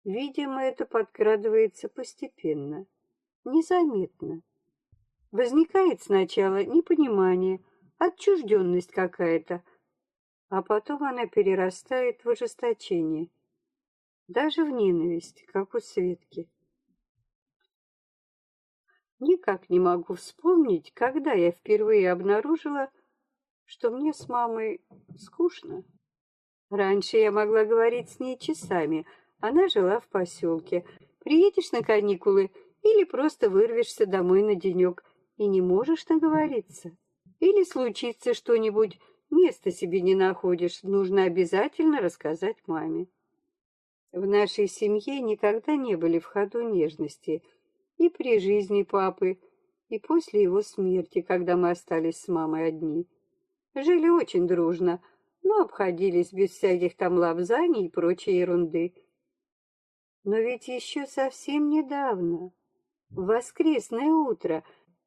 Видимо, это подкрадывается постепенно, незаметно. Возникает сначала непонимание, отчужденность какая-то, а потом она перерастает в ожесточение, даже в ненависть, как у Светки. Никак не могу вспомнить, когда я впервые обнаружила, что мне с мамой скучно. Раньше я могла говорить с ней часами. Она жила в поселке. Приедешь на каникулы или просто вырвешься домой на денек и не можешь наговориться. Или случится что-нибудь, места себе не находишь, нужно обязательно рассказать маме. В нашей семье никогда не были в ходу нежности, и при жизни папы, и после его смерти, когда мы остались с мамой одни. Жили очень дружно, но обходились без всяких там лапзаний и прочей ерунды. Но ведь еще совсем недавно, в воскресное утро,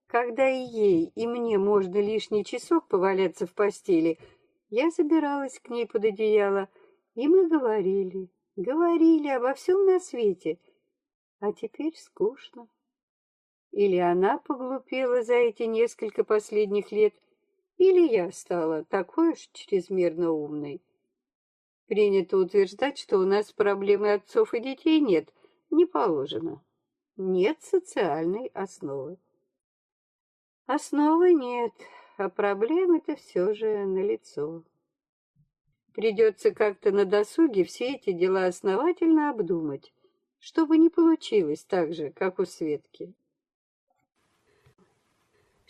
когда и ей, и мне можно лишний часок поваляться в постели, я забиралась к ней под одеяло, и мы говорили, говорили обо всем на свете. А теперь скучно. Или она поглупела за эти несколько последних лет, или я стала такой уж чрезмерно умной. Принято утверждать, что у нас проблемы отцов и детей нет. Не положено. Нет социальной основы. Основы нет, а проблемы-то все же налицо. Придется как-то на досуге все эти дела основательно обдумать, чтобы не получилось так же, как у Светки.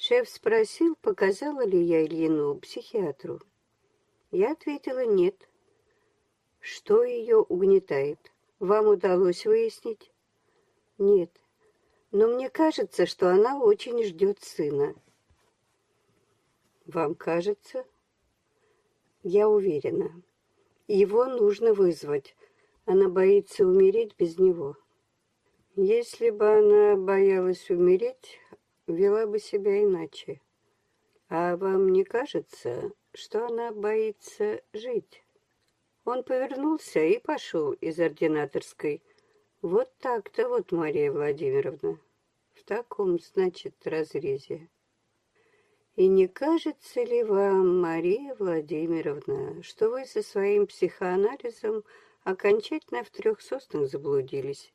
Шеф спросил, показала ли я Ильину психиатру. Я ответила нет. Что ее угнетает? Вам удалось выяснить? Нет но мне кажется, что она очень ждет сына. Вам кажется? Я уверена. Его нужно вызвать. Она боится умереть без него. Если бы она боялась умереть, вела бы себя иначе. А вам не кажется, что она боится жить? Он повернулся и пошел из ординаторской, вот так-то вот, Мария Владимировна. В таком, значит, разрезе. И не кажется ли вам, Мария Владимировна, что вы со своим психоанализом окончательно в трех соснах заблудились?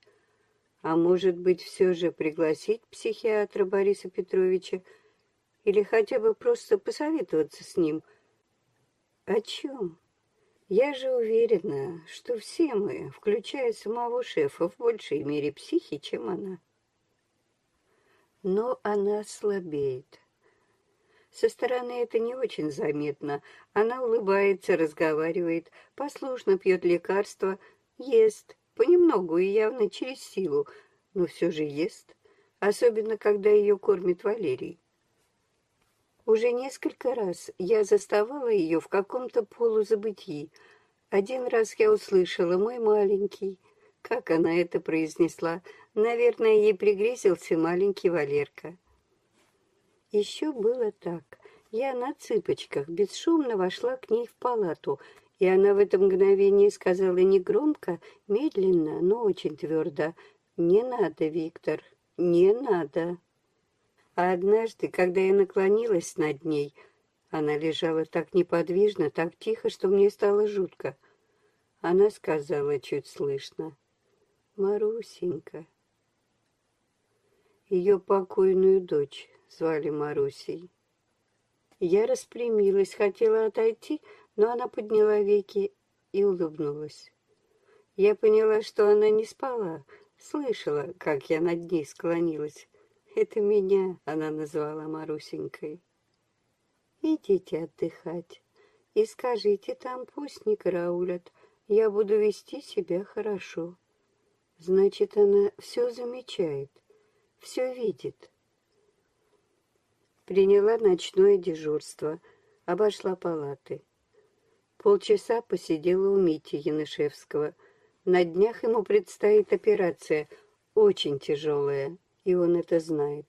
А может быть, все же пригласить психиатра Бориса Петровича или хотя бы просто посоветоваться с ним? О чем? Я же уверена, что все мы, включая самого шефа, в большей мере психи, чем она. Но она слабеет. Со стороны это не очень заметно. Она улыбается, разговаривает, послушно пьет лекарства, ест, понемногу и явно через силу, но все же ест, особенно когда ее кормит Валерий. Уже несколько раз я заставала ее в каком-то полузабытии. Один раз я услышала «мой маленький». Как она это произнесла? Наверное, ей пригрезился маленький Валерка. Еще было так. Я на цыпочках бесшумно вошла к ней в палату, и она в это мгновение сказала негромко, медленно, но очень твердо, «Не надо, Виктор, не надо». А однажды, когда я наклонилась над ней, она лежала так неподвижно, так тихо, что мне стало жутко. Она сказала чуть слышно, «Марусенька». Ее покойную дочь звали Марусей. Я распрямилась, хотела отойти, но она подняла веки и улыбнулась. Я поняла, что она не спала, слышала, как я над ней склонилась. Это меня она назвала Марусенькой. Идите отдыхать и скажите там, пусть не караулят, я буду вести себя хорошо. Значит, она все замечает, все видит. Приняла ночное дежурство, обошла палаты. Полчаса посидела у Мити Янышевского. На днях ему предстоит операция, очень тяжелая и он это знает.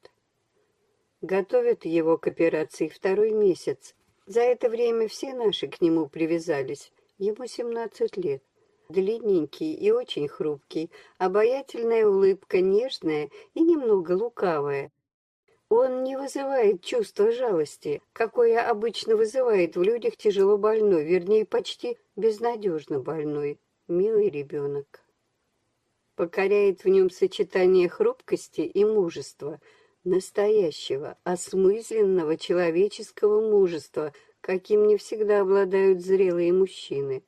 Готовят его к операции второй месяц. За это время все наши к нему привязались. Ему 17 лет. Длинненький и очень хрупкий, обаятельная улыбка, нежная и немного лукавая. Он не вызывает чувства жалости, какое обычно вызывает в людях тяжело больной, вернее, почти безнадежно больной, милый ребенок покоряет в нем сочетание хрупкости и мужества, настоящего, осмысленного человеческого мужества, каким не всегда обладают зрелые мужчины.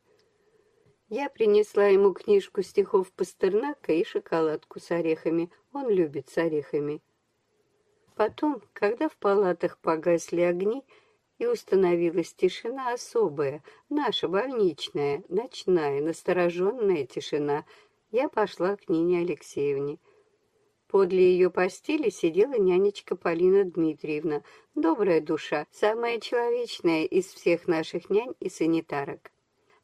Я принесла ему книжку стихов Пастернака и шоколадку с орехами. Он любит с орехами. Потом, когда в палатах погасли огни, и установилась тишина особая, наша больничная, ночная, настороженная тишина — я пошла к Нине Алексеевне. Подле ее постели сидела нянечка Полина Дмитриевна, добрая душа, самая человечная из всех наших нянь и санитарок.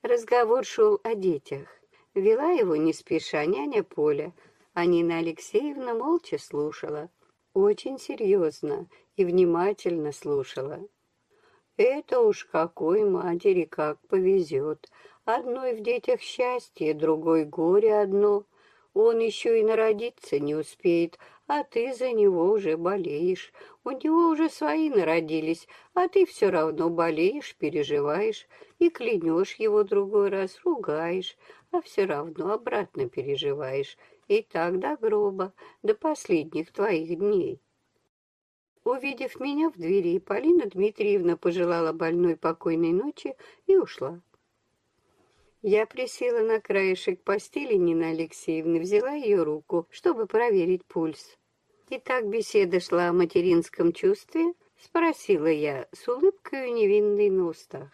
Разговор шел о детях. Вела его не спеша няня Поля, а Нина Алексеевна молча слушала. Очень серьезно и внимательно слушала. Это уж какой матери как повезет. Одной в детях счастье, другой горе одно. Он еще и народиться не успеет, а ты за него уже болеешь. У него уже свои народились, а ты все равно болеешь, переживаешь и клянешь его другой раз, ругаешь, а все равно обратно переживаешь. И так до гроба, до последних твоих дней. Увидев меня в двери, Полина Дмитриевна пожелала больной покойной ночи и ушла. Я присела на краешек постели Нины Алексеевны, взяла ее руку, чтобы проверить пульс. И так беседа шла о материнском чувстве, спросила я с улыбкой невинной на устах.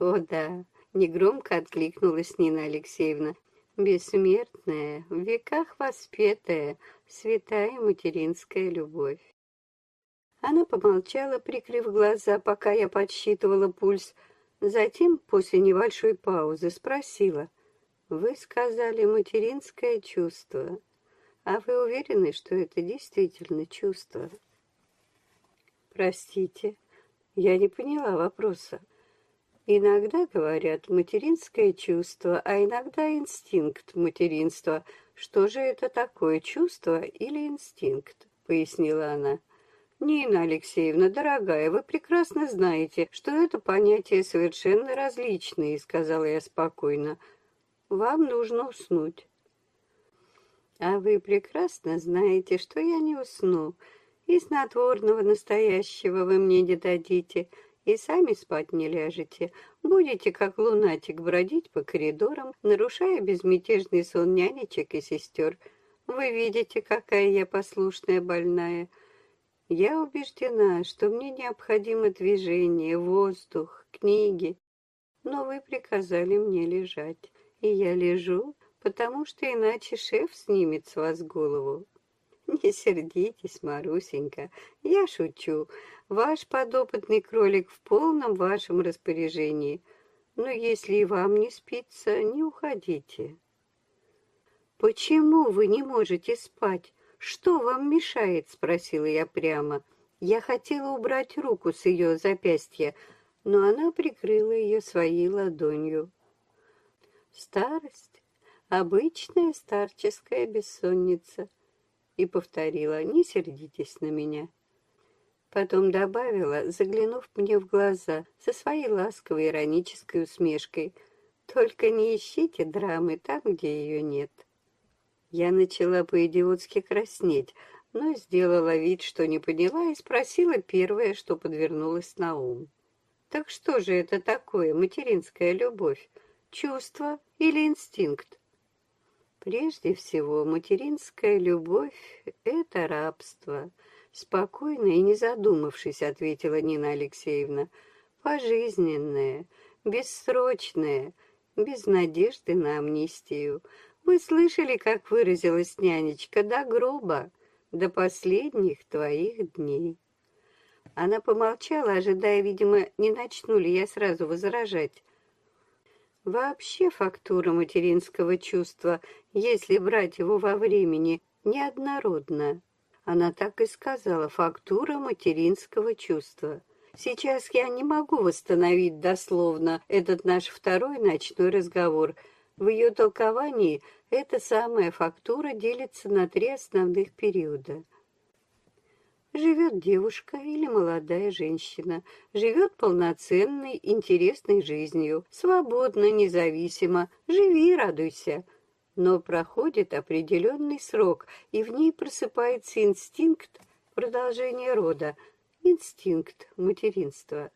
«О да», — негромко откликнулась Нина Алексеевна, «бессмертная, в веках воспетая, святая материнская любовь». Она помолчала, прикрыв глаза, пока я подсчитывала пульс, Затем, после небольшой паузы, спросила, «Вы сказали материнское чувство, а вы уверены, что это действительно чувство?» «Простите, я не поняла вопроса. Иногда говорят материнское чувство, а иногда инстинкт материнства. Что же это такое, чувство или инстинкт?» — пояснила она. Нина Алексеевна, дорогая, вы прекрасно знаете, что это понятия совершенно различные, сказала я спокойно. Вам нужно уснуть. А вы прекрасно знаете, что я не усну. И снотворного настоящего вы мне не дадите, и сами спать не ляжете. Будете, как лунатик, бродить по коридорам, нарушая безмятежный сон нянечек и сестер. Вы видите, какая я послушная больная. Я убеждена, что мне необходимо движение, воздух, книги. Но вы приказали мне лежать, и я лежу, потому что иначе шеф снимет с вас голову. Не сердитесь, Марусенька, я шучу. Ваш подопытный кролик в полном вашем распоряжении. Но если и вам не спится, не уходите. Почему вы не можете спать? «Что вам мешает?» — спросила я прямо. Я хотела убрать руку с ее запястья, но она прикрыла ее своей ладонью. «Старость, обычная старческая бессонница», и повторила «Не сердитесь на меня». Потом добавила, заглянув мне в глаза, со своей ласковой иронической усмешкой, «Только не ищите драмы там, где ее нет». Я начала по-идиотски краснеть, но сделала вид, что не поняла, и спросила первое, что подвернулось на ум. Так что же это такое материнская любовь? Чувство или инстинкт? Прежде всего, материнская любовь — это рабство. Спокойно и не задумавшись, ответила Нина Алексеевна. Пожизненное, бессрочное, без надежды на амнистию. Вы слышали, как выразилась нянечка, до гроба, до последних твоих дней. Она помолчала, ожидая, видимо, не начну ли я сразу возражать. Вообще фактура материнского чувства, если брать его во времени, неоднородна. Она так и сказала, фактура материнского чувства. Сейчас я не могу восстановить дословно этот наш второй ночной разговор. В ее толковании эта самая фактура делится на три основных периода. Живет девушка или молодая женщина, живет полноценной, интересной жизнью, свободно, независимо, живи и радуйся. Но проходит определенный срок, и в ней просыпается инстинкт продолжения рода, инстинкт материнства.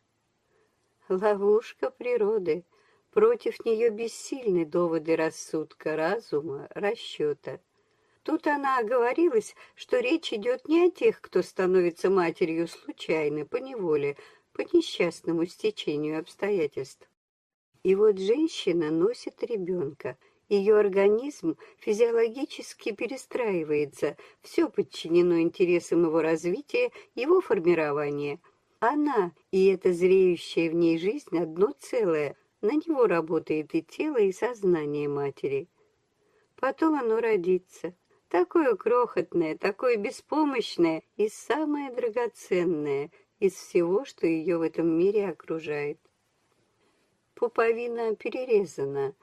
Ловушка природы — Против нее бессильны доводы рассудка, разума, расчета. Тут она оговорилась, что речь идет не о тех, кто становится матерью случайно, по неволе, по несчастному стечению обстоятельств. И вот женщина носит ребенка. Ее организм физиологически перестраивается, все подчинено интересам его развития, его формирования. Она и эта зреющая в ней жизнь одно целое, на него работает и тело, и сознание матери. Потом оно родится. Такое крохотное, такое беспомощное и самое драгоценное из всего, что ее в этом мире окружает. Пуповина перерезана.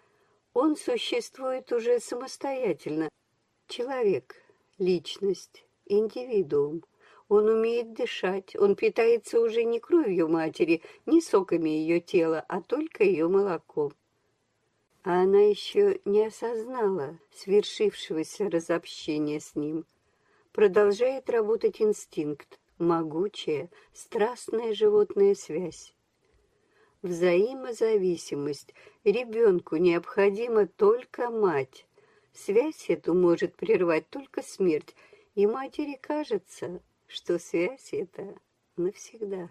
Он существует уже самостоятельно. Человек, личность, индивидуум. Он умеет дышать, он питается уже не кровью матери, не соками ее тела, а только ее молоком. А она еще не осознала свершившегося разобщения с ним. Продолжает работать инстинкт, могучая, страстная животная связь. Взаимозависимость. Ребенку необходима только мать. Связь эту может прервать только смерть, и матери кажется, что связь это навсегда.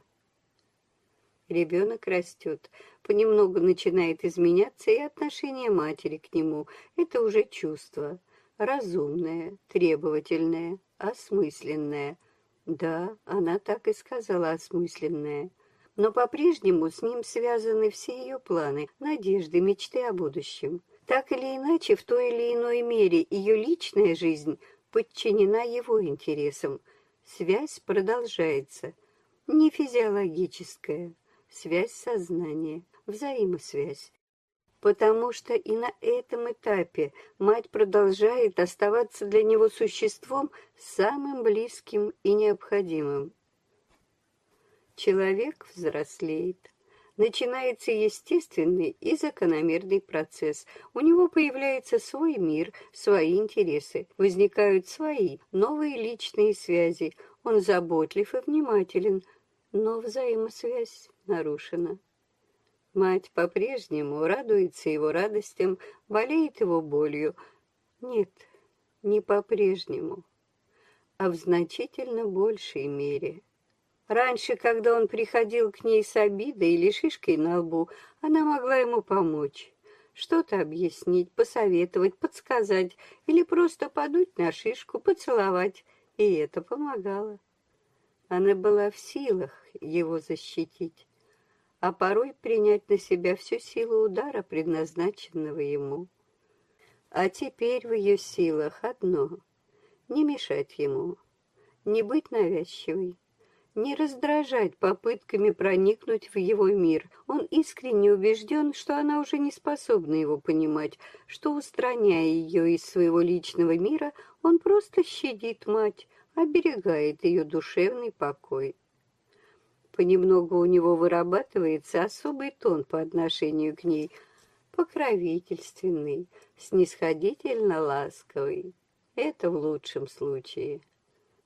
Ребенок растет, понемногу начинает изменяться и отношение матери к нему. Это уже чувство, разумное, требовательное, осмысленное. Да, она так и сказала осмысленное. Но по-прежнему с ним связаны все ее планы, надежды, мечты о будущем. Так или иначе, в той или иной мере ее личная жизнь подчинена его интересам – Связь продолжается. Не физиологическая, связь сознания, взаимосвязь. Потому что и на этом этапе мать продолжает оставаться для него существом самым близким и необходимым. Человек взрослеет начинается естественный и закономерный процесс. У него появляется свой мир, свои интересы, возникают свои, новые личные связи. Он заботлив и внимателен. Но взаимосвязь нарушена. Мать по-прежнему радуется его радостям, болеет его болью. Нет, не по-прежнему, а в значительно большей мере. Раньше, когда он приходил к ней с обидой или шишкой на лбу, она могла ему помочь. Что-то объяснить, посоветовать, подсказать или просто подуть на шишку, поцеловать. И это помогало. Она была в силах его защитить, а порой принять на себя всю силу удара, предназначенного ему. А теперь в ее силах одно — не мешать ему, не быть навязчивой, не раздражать попытками проникнуть в его мир. Он искренне убежден, что она уже не способна его понимать, что, устраняя ее из своего личного мира, он просто щадит мать, оберегает ее душевный покой. Понемногу у него вырабатывается особый тон по отношению к ней, покровительственный, снисходительно ласковый. Это в лучшем случае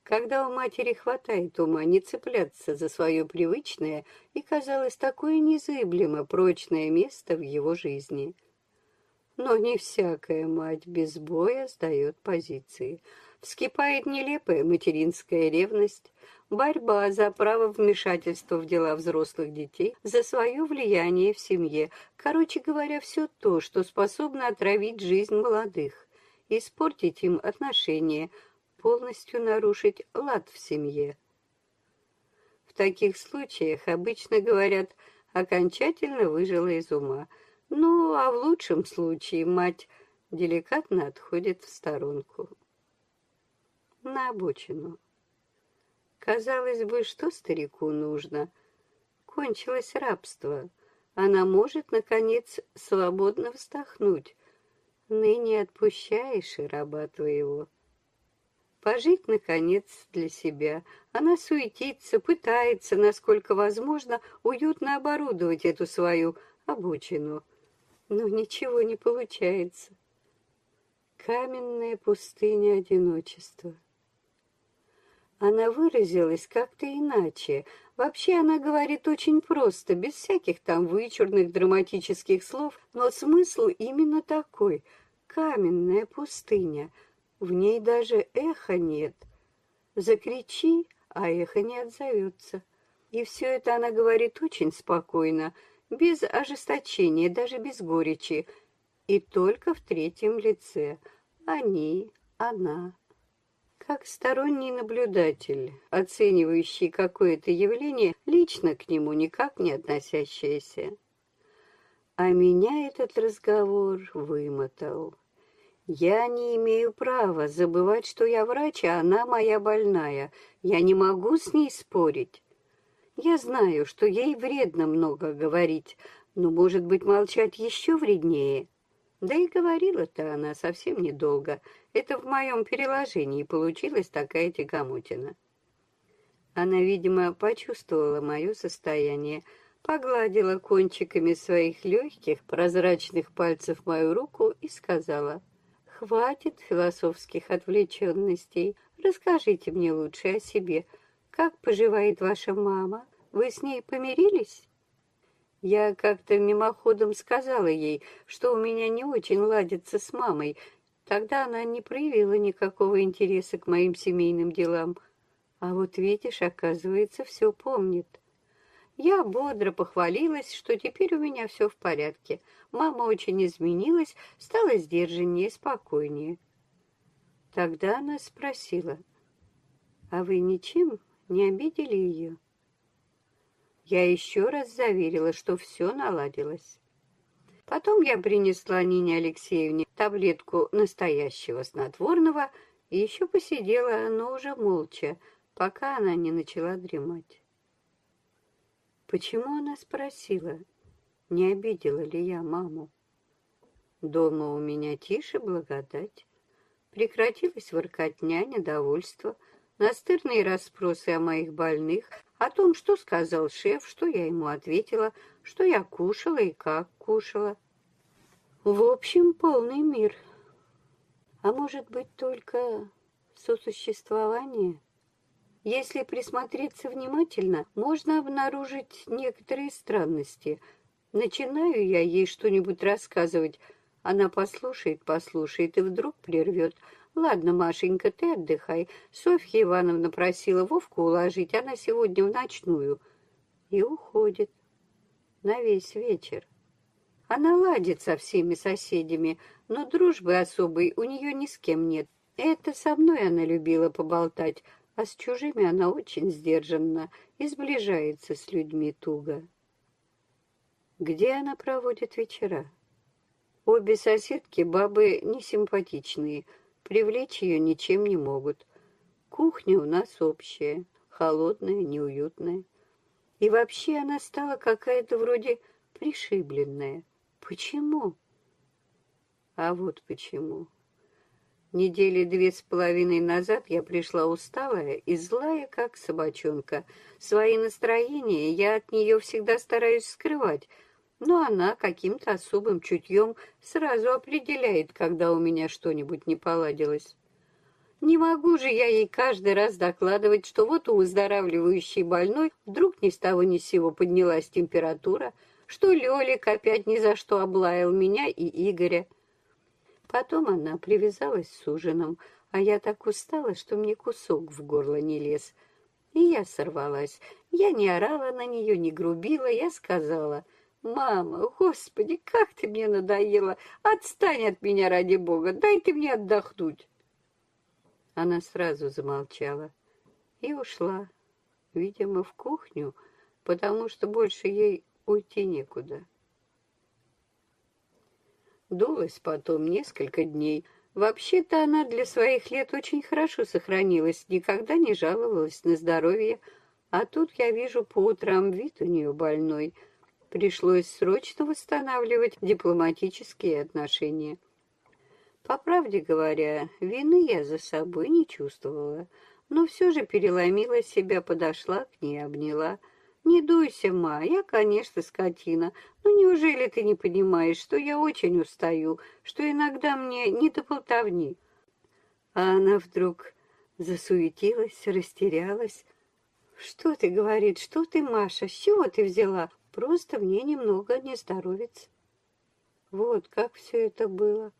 когда у матери хватает ума не цепляться за свое привычное и, казалось, такое незыблемо прочное место в его жизни. Но не всякая мать без боя сдает позиции. Вскипает нелепая материнская ревность, борьба за право вмешательства в дела взрослых детей, за свое влияние в семье, короче говоря, все то, что способно отравить жизнь молодых, испортить им отношения, полностью нарушить лад в семье. В таких случаях обычно говорят окончательно выжила из ума. Ну, а в лучшем случае мать деликатно отходит в сторонку. На обочину. Казалось бы, что старику нужно? Кончилось рабство. Она может, наконец, свободно вздохнуть. Ныне отпущаешь и раба твоего пожить, наконец, для себя. Она суетится, пытается, насколько возможно, уютно оборудовать эту свою обочину. Но ничего не получается. Каменная пустыня одиночества. Она выразилась как-то иначе. Вообще она говорит очень просто, без всяких там вычурных драматических слов, но смысл именно такой — каменная пустыня — в ней даже эха нет. Закричи, а эхо не отзовется. И все это она говорит очень спокойно, без ожесточения, даже без горечи, и только в третьем лице. Они, она. Как сторонний наблюдатель, оценивающий какое-то явление, лично к нему никак не относящееся. А меня этот разговор вымотал. Я не имею права забывать, что я врач, а она моя больная. Я не могу с ней спорить. Я знаю, что ей вредно много говорить, но, может быть, молчать еще вреднее. Да и говорила-то она совсем недолго. Это в моем переложении получилась такая тягомотина. Она, видимо, почувствовала мое состояние, погладила кончиками своих легких прозрачных пальцев мою руку и сказала — Хватит философских отвлеченностей. Расскажите мне лучше о себе. Как поживает ваша мама? Вы с ней помирились? Я как-то мимоходом сказала ей, что у меня не очень ладится с мамой. Тогда она не проявила никакого интереса к моим семейным делам. А вот видишь, оказывается, все помнит. Я бодро похвалилась, что теперь у меня все в порядке. Мама очень изменилась, стала сдержаннее, спокойнее. Тогда она спросила, «А вы ничем не обидели ее?» Я еще раз заверила, что все наладилось. Потом я принесла Нине Алексеевне таблетку настоящего снотворного и еще посидела, но уже молча, пока она не начала дремать. Почему она спросила, не обидела ли я маму? Дома у меня тише благодать. Прекратилась воркотня, недовольство, настырные расспросы о моих больных, о том, что сказал шеф, что я ему ответила, что я кушала и как кушала. В общем, полный мир. А может быть, только сосуществование? Если присмотреться внимательно, можно обнаружить некоторые странности. Начинаю я ей что-нибудь рассказывать, она послушает, послушает и вдруг прервет. «Ладно, Машенька, ты отдыхай. Софья Ивановна просила Вовку уложить, она сегодня в ночную». И уходит на весь вечер. Она ладит со всеми соседями, но дружбы особой у нее ни с кем нет. Это со мной она любила поболтать, а с чужими она очень сдержанна и сближается с людьми туго. Где она проводит вечера? Обе соседки бабы несимпатичные, привлечь ее ничем не могут. Кухня у нас общая, холодная, неуютная. И вообще она стала какая-то вроде пришибленная. Почему? А вот почему. Недели две с половиной назад я пришла усталая и злая, как собачонка. Свои настроения я от нее всегда стараюсь скрывать, но она каким-то особым чутьем сразу определяет, когда у меня что-нибудь не поладилось. Не могу же я ей каждый раз докладывать, что вот у выздоравливающей больной вдруг ни с того ни с сего поднялась температура, что Лёлик опять ни за что облаял меня и Игоря. Потом она привязалась с ужином, а я так устала, что мне кусок в горло не лез. И я сорвалась. Я не орала на нее, не грубила, я сказала, «Мама, господи, как ты мне надоела! Отстань от меня, ради бога, дай ты мне отдохнуть!» Она сразу замолчала и ушла, видимо, в кухню, потому что больше ей уйти некуда. Дулась потом несколько дней. Вообще-то она для своих лет очень хорошо сохранилась, никогда не жаловалась на здоровье. А тут я вижу по утрам вид у нее больной. Пришлось срочно восстанавливать дипломатические отношения. По правде говоря, вины я за собой не чувствовала, но все же переломила себя, подошла к ней, обняла — «Не дуйся, ма, я, конечно, скотина, но неужели ты не понимаешь, что я очень устаю, что иногда мне не до болтовни?» А она вдруг засуетилась, растерялась. «Что ты, — говорит, — что ты, Маша, с чего ты взяла? Просто мне немного не здоровится». Вот как все это было.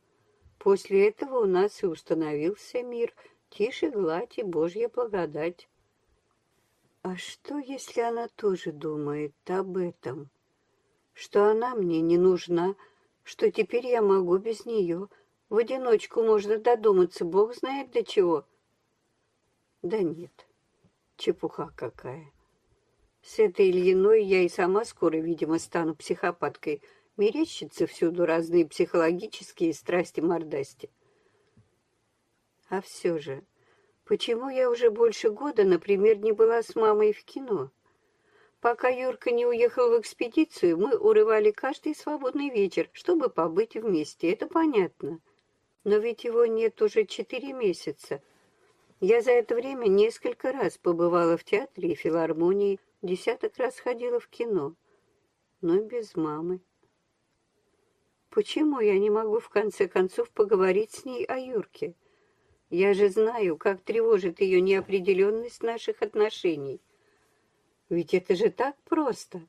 После этого у нас и установился мир, тише гладь и Божья благодать. А что, если она тоже думает об этом? Что она мне не нужна, что теперь я могу без нее. В одиночку можно додуматься, бог знает до чего. Да нет, чепуха какая. С этой Ильиной я и сама скоро, видимо, стану психопаткой. Мерещатся всюду разные психологические страсти-мордасти. А все же Почему я уже больше года, например, не была с мамой в кино? Пока Юрка не уехал в экспедицию, мы урывали каждый свободный вечер, чтобы побыть вместе, это понятно. Но ведь его нет уже четыре месяца. Я за это время несколько раз побывала в театре и филармонии, десяток раз ходила в кино, но без мамы. Почему я не могу в конце концов поговорить с ней о Юрке? Я же знаю, как тревожит ее неопределенность наших отношений. Ведь это же так просто.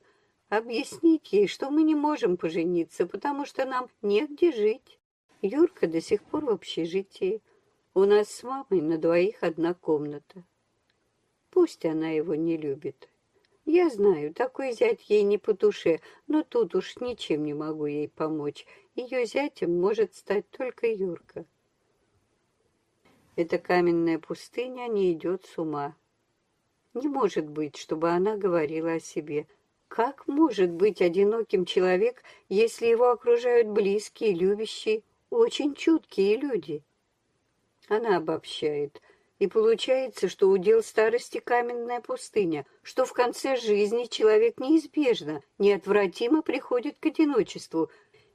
Объяснить ей, что мы не можем пожениться, потому что нам негде жить. Юрка до сих пор в общежитии. У нас с мамой на двоих одна комната. Пусть она его не любит. Я знаю, такой зять ей не по душе, но тут уж ничем не могу ей помочь. Ее зятем может стать только Юрка. Эта каменная пустыня не идет с ума. Не может быть, чтобы она говорила о себе. Как может быть одиноким человек, если его окружают близкие, любящие, очень чуткие люди? Она обобщает. И получается, что удел старости каменная пустыня, что в конце жизни человек неизбежно, неотвратимо приходит к одиночеству,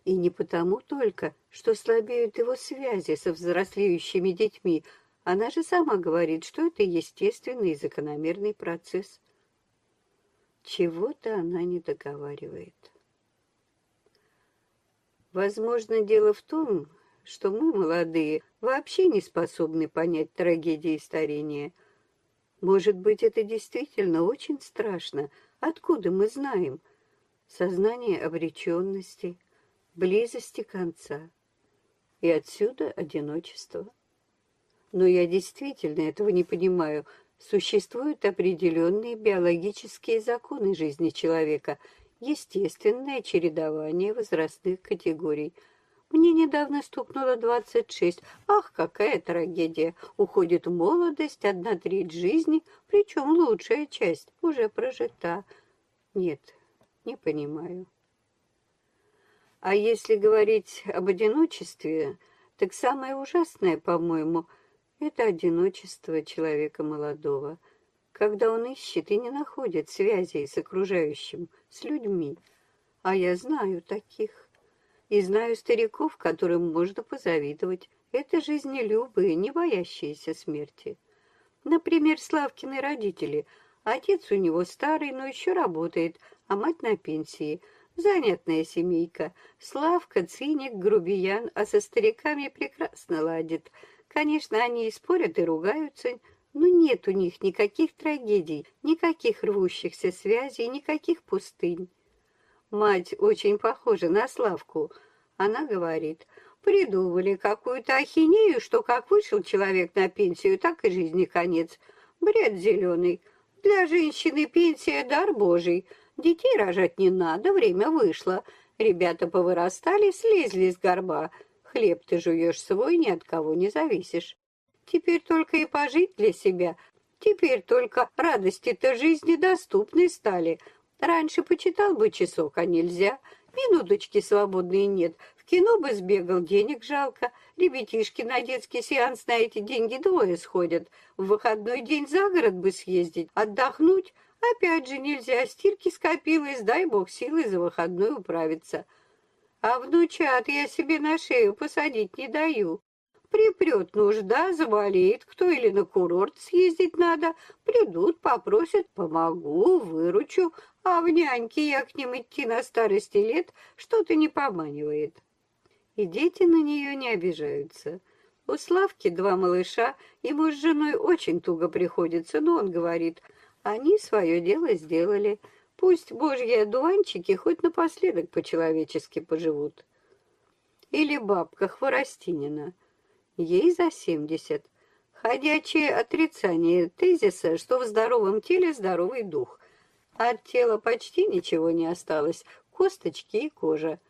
и не потому только, что слабеют его связи со взрослеющими детьми. Она же сама говорит, что это естественный и закономерный процесс. Чего-то она не договаривает. Возможно, дело в том, что мы, молодые, вообще не способны понять трагедии старения. Может быть, это действительно очень страшно. Откуда мы знаем? Сознание обреченности, близости конца. И отсюда одиночество. Но я действительно этого не понимаю. Существуют определенные биологические законы жизни человека, естественное чередование возрастных категорий. Мне недавно стукнуло 26. Ах, какая трагедия! Уходит молодость, одна треть жизни, причем лучшая часть уже прожита. Нет, не понимаю. А если говорить об одиночестве, так самое ужасное, по-моему, это одиночество человека молодого, когда он ищет и не находит связей с окружающим, с людьми. А я знаю таких. И знаю стариков, которым можно позавидовать. Это жизнелюбые, не боящиеся смерти. Например, Славкины родители. Отец у него старый, но еще работает, а мать на пенсии – Занятная семейка. Славка, циник, грубиян, а со стариками прекрасно ладит. Конечно, они и спорят, и ругаются, но нет у них никаких трагедий, никаких рвущихся связей, никаких пустынь. Мать очень похожа на Славку. Она говорит, придумали какую-то ахинею, что как вышел человек на пенсию, так и жизни конец. Бред зеленый. Для женщины пенсия — дар божий — Детей рожать не надо, время вышло. Ребята повырастали, слезли с горба. Хлеб ты жуешь свой, ни от кого не зависишь. Теперь только и пожить для себя. Теперь только радости-то жизни доступны стали. Раньше почитал бы часок, а нельзя. Минуточки свободные нет. В кино бы сбегал, денег жалко. Ребятишки на детский сеанс на эти деньги двое сходят. В выходной день за город бы съездить, отдохнуть, Опять же нельзя, стирки скопилось, дай бог силы за выходной управиться. А внучат я себе на шею посадить не даю. Припрет нужда, заболеет кто или на курорт съездить надо. Придут, попросят, помогу, выручу. А в няньки я к ним идти на старости лет что-то не поманивает. И дети на нее не обижаются. У Славки два малыша, ему с женой очень туго приходится, но он говорит — они свое дело сделали. Пусть божьи одуванчики хоть напоследок по-человечески поживут. Или бабка Хворостинина. Ей за семьдесят. Ходячее отрицание тезиса, что в здоровом теле здоровый дух. От тела почти ничего не осталось, косточки и кожа.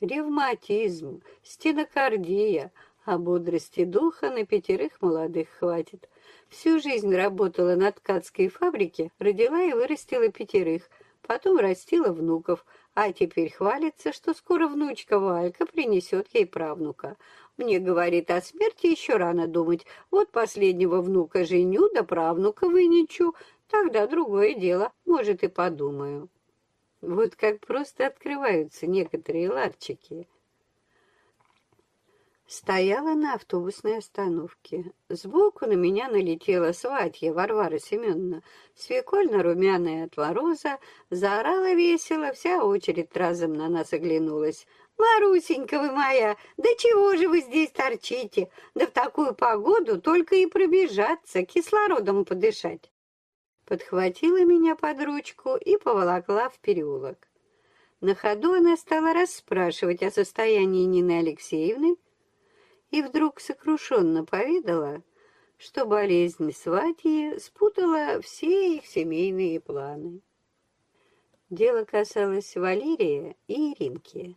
Ревматизм, стенокардия, а бодрости духа на пятерых молодых хватит. Всю жизнь работала на ткацкой фабрике, родила и вырастила пятерых, потом растила внуков, а теперь хвалится, что скоро внучка Валька принесет ей правнука. Мне говорит, о смерти еще рано думать. Вот последнего внука женю, да правнука вынечу. Тогда другое дело, может, и подумаю. Вот как просто открываются некоторые ларчики. Стояла на автобусной остановке. Сбоку на меня налетела сватья Варвара Семеновна, свекольно-румяная от мороза, заорала весело, вся очередь разом на нас оглянулась. «Марусенька вы моя, да чего же вы здесь торчите? Да в такую погоду только и пробежаться, кислородом подышать!» Подхватила меня под ручку и поволокла в переулок. На ходу она стала расспрашивать о состоянии Нины Алексеевны, и вдруг сокрушенно поведала, что болезнь сватьи спутала все их семейные планы. Дело касалось Валерия и Иринки.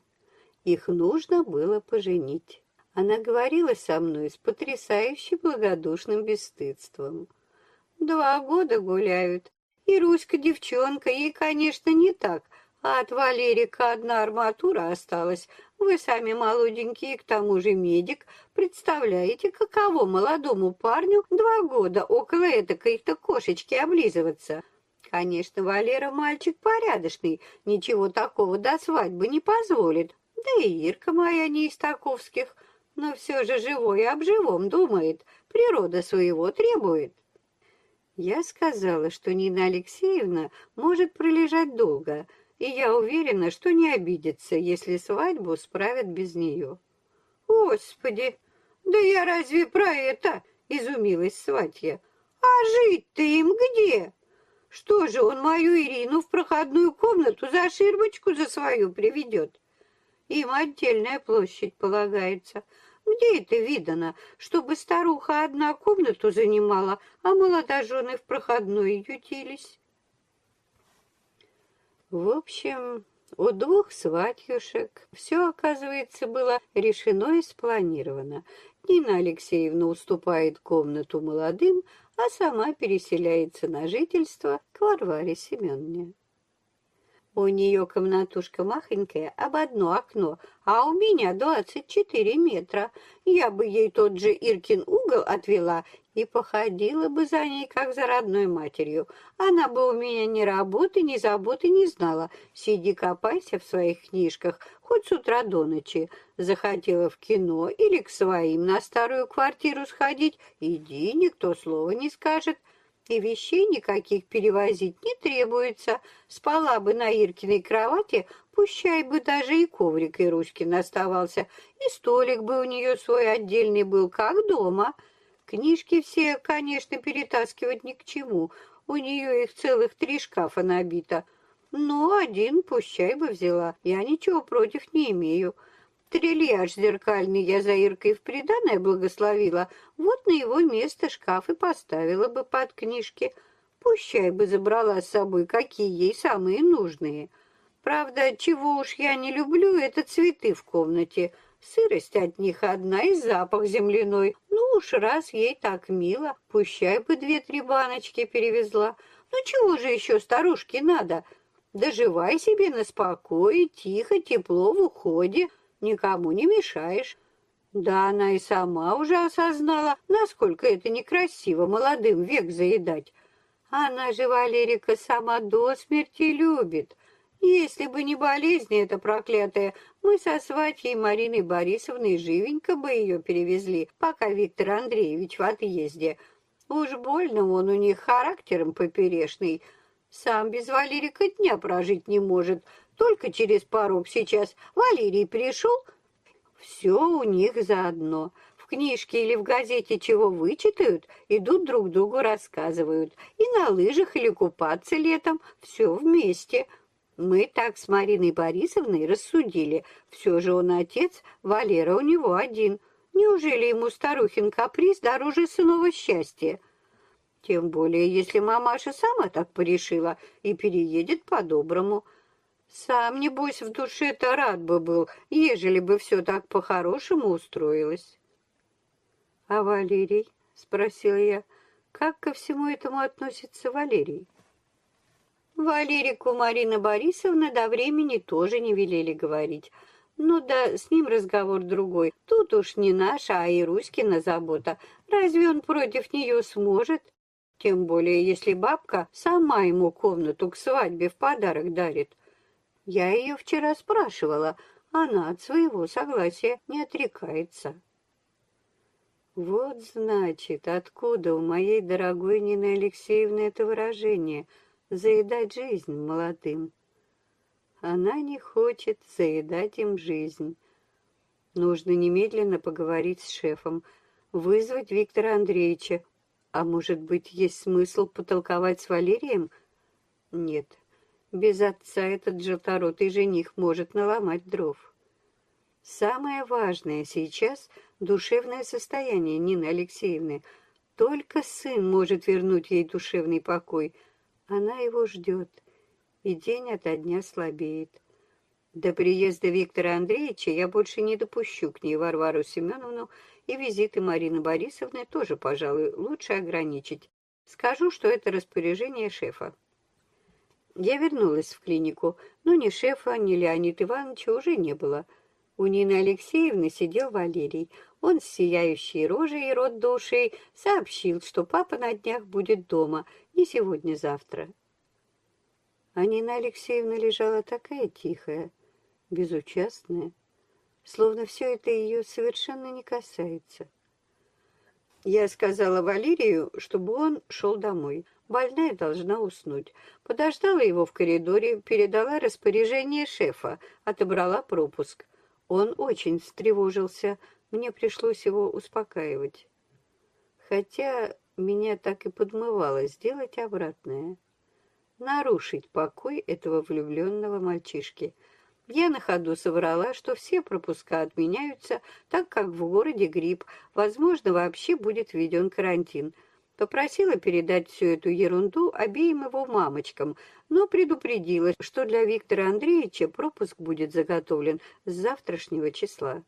Их нужно было поженить. Она говорила со мной с потрясающе благодушным бесстыдством. Два года гуляют, и Руська девчонка, ей, конечно, не так, а от Валерика одна арматура осталась. Вы сами молоденькие, к тому же медик. Представляете, каково молодому парню два года около этакой-то кошечки облизываться? Конечно, Валера мальчик порядочный, ничего такого до свадьбы не позволит. Да и Ирка моя не из таковских, но все же живой об живом думает, природа своего требует. Я сказала, что Нина Алексеевна может пролежать долго, и я уверена, что не обидится, если свадьбу справят без нее. Господи, да я разве про это? Изумилась сватья. А жить-то им где? Что же, он мою Ирину в проходную комнату за ширмочку за свою приведет? Им отдельная площадь полагается. Где это видано, чтобы старуха одна комнату занимала, а молодожены в проходной ютились? В общем, у двух сватьюшек все, оказывается, было решено и спланировано. Нина Алексеевна уступает комнату молодым, а сама переселяется на жительство к Варваре Семеновне. У нее комнатушка махонькая, об одно окно, а у меня двадцать четыре метра. Я бы ей тот же Иркин угол отвела и походила бы за ней, как за родной матерью. Она бы у меня ни работы, ни заботы не знала. Сиди, копайся в своих книжках, хоть с утра до ночи. Захотела в кино или к своим на старую квартиру сходить, иди, никто слова не скажет и вещей никаких перевозить не требуется. Спала бы на Иркиной кровати, пущай бы даже и коврик и Ручкин оставался, и столик бы у нее свой отдельный был, как дома. Книжки все, конечно, перетаскивать ни к чему, у нее их целых три шкафа набито. Но один пущай бы взяла, я ничего против не имею. Трильяж зеркальный я за Иркой в приданое благословила, вот на его место шкаф и поставила бы под книжки. Пущай бы забрала с собой, какие ей самые нужные. Правда, чего уж я не люблю, это цветы в комнате. Сырость от них одна и запах земляной. Ну уж раз ей так мило, пущай бы две-три баночки перевезла. Ну чего же еще старушке надо? Доживай себе на спокое, тихо, тепло в уходе никому не мешаешь. Да она и сама уже осознала, насколько это некрасиво молодым век заедать. Она же Валерика сама до смерти любит. Если бы не болезнь эта проклятая, мы со сватьей Мариной Борисовной живенько бы ее перевезли, пока Виктор Андреевич в отъезде. Уж больно он у них характером поперешный. Сам без Валерика дня прожить не может, только через порог сейчас Валерий пришел, все у них заодно. В книжке или в газете чего вычитают, идут друг другу рассказывают. И на лыжах или купаться летом, все вместе. Мы так с Мариной Борисовной рассудили. Все же он отец, Валера у него один. Неужели ему старухин каприз дороже сынова счастья? Тем более, если мамаша сама так порешила и переедет по-доброму. Сам, небось, в душе-то рад бы был, ежели бы все так по-хорошему устроилось. — А Валерий? — спросила я. — Как ко всему этому относится Валерий? Валерику Марина Борисовна до времени тоже не велели говорить. Ну да, с ним разговор другой. Тут уж не наша, а и Руськина забота. Разве он против нее сможет? Тем более, если бабка сама ему комнату к свадьбе в подарок дарит. Я ее вчера спрашивала, она от своего согласия не отрекается. Вот, значит, откуда у моей дорогой Нины Алексеевны это выражение «заедать жизнь молодым». Она не хочет заедать им жизнь. Нужно немедленно поговорить с шефом, вызвать Виктора Андреевича. А может быть, есть смысл потолковать с Валерием? Нет, без отца этот желторотый жених может наломать дров. Самое важное сейчас — душевное состояние Нины Алексеевны. Только сын может вернуть ей душевный покой. Она его ждет, и день ото дня слабеет. До приезда Виктора Андреевича я больше не допущу к ней Варвару Семеновну, и визиты Марины Борисовны тоже, пожалуй, лучше ограничить. Скажу, что это распоряжение шефа. Я вернулась в клинику, но ни шефа, ни Леонида Ивановича уже не было. У Нины Алексеевны сидел Валерий. Он с сияющей рожей и рот до ушей сообщил, что папа на днях будет дома, не сегодня-завтра. А Нина Алексеевна лежала такая тихая, безучастная, словно все это ее совершенно не касается. Я сказала Валерию, чтобы он шел домой. Больная должна уснуть. Подождала его в коридоре, передала распоряжение шефа, отобрала пропуск. Он очень встревожился. Мне пришлось его успокаивать. Хотя меня так и подмывало сделать обратное. Нарушить покой этого влюбленного мальчишки. Я на ходу соврала, что все пропуска отменяются, так как в городе грипп. Возможно, вообще будет введен карантин. Попросила передать всю эту ерунду обеим его мамочкам, но предупредила, что для Виктора Андреевича пропуск будет заготовлен с завтрашнего числа.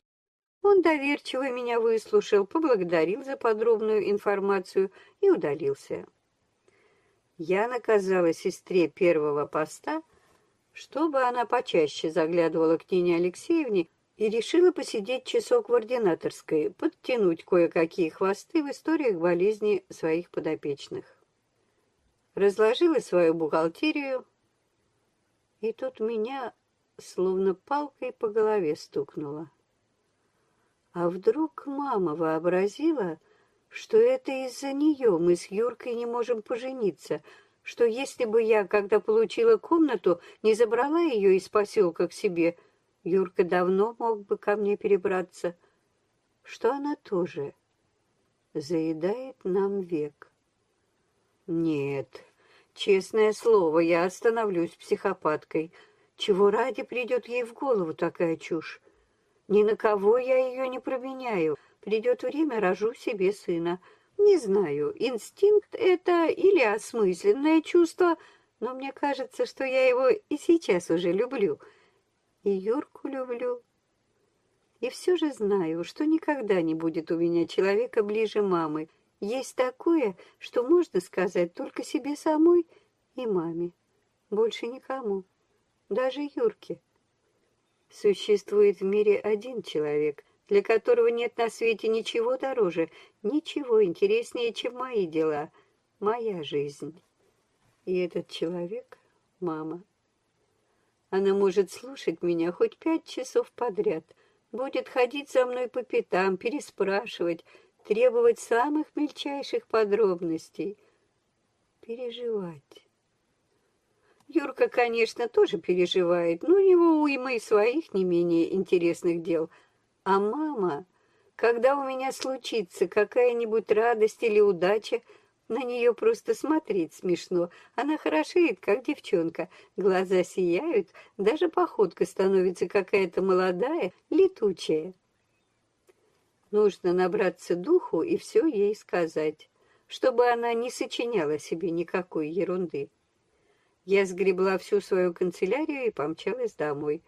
Он доверчиво меня выслушал, поблагодарил за подробную информацию и удалился. Я наказала сестре первого поста, чтобы она почаще заглядывала к Нине Алексеевне и решила посидеть часок в ординаторской, подтянуть кое-какие хвосты в историях болезни своих подопечных. Разложила свою бухгалтерию, и тут меня словно палкой по голове стукнуло. А вдруг мама вообразила, что это из-за нее мы с Юркой не можем пожениться, что если бы я, когда получила комнату, не забрала ее из поселка к себе, Юрка давно мог бы ко мне перебраться, что она тоже заедает нам век. Нет, честное слово, я остановлюсь психопаткой. Чего ради придет ей в голову такая чушь? Ни на кого я ее не променяю. Придет время, рожу себе сына. Не знаю, инстинкт это или осмысленное чувство, но мне кажется, что я его и сейчас уже люблю. И Юрку люблю. И все же знаю, что никогда не будет у меня человека ближе мамы. Есть такое, что можно сказать только себе самой и маме. Больше никому. Даже Юрке. Существует в мире один человек, для которого нет на свете ничего дороже, ничего интереснее, чем мои дела, моя жизнь. И этот человек — мама. Она может слушать меня хоть пять часов подряд, будет ходить за мной по пятам, переспрашивать, требовать самых мельчайших подробностей, переживать. Юрка, конечно, тоже переживает, но у него уйма и своих не менее интересных дел. А мама, когда у меня случится какая-нибудь радость или удача, на нее просто смотреть смешно. Она хорошеет, как девчонка. Глаза сияют, даже походка становится какая-то молодая, летучая. Нужно набраться духу и все ей сказать, чтобы она не сочиняла себе никакой ерунды. Я сгребла всю свою канцелярию и помчалась домой.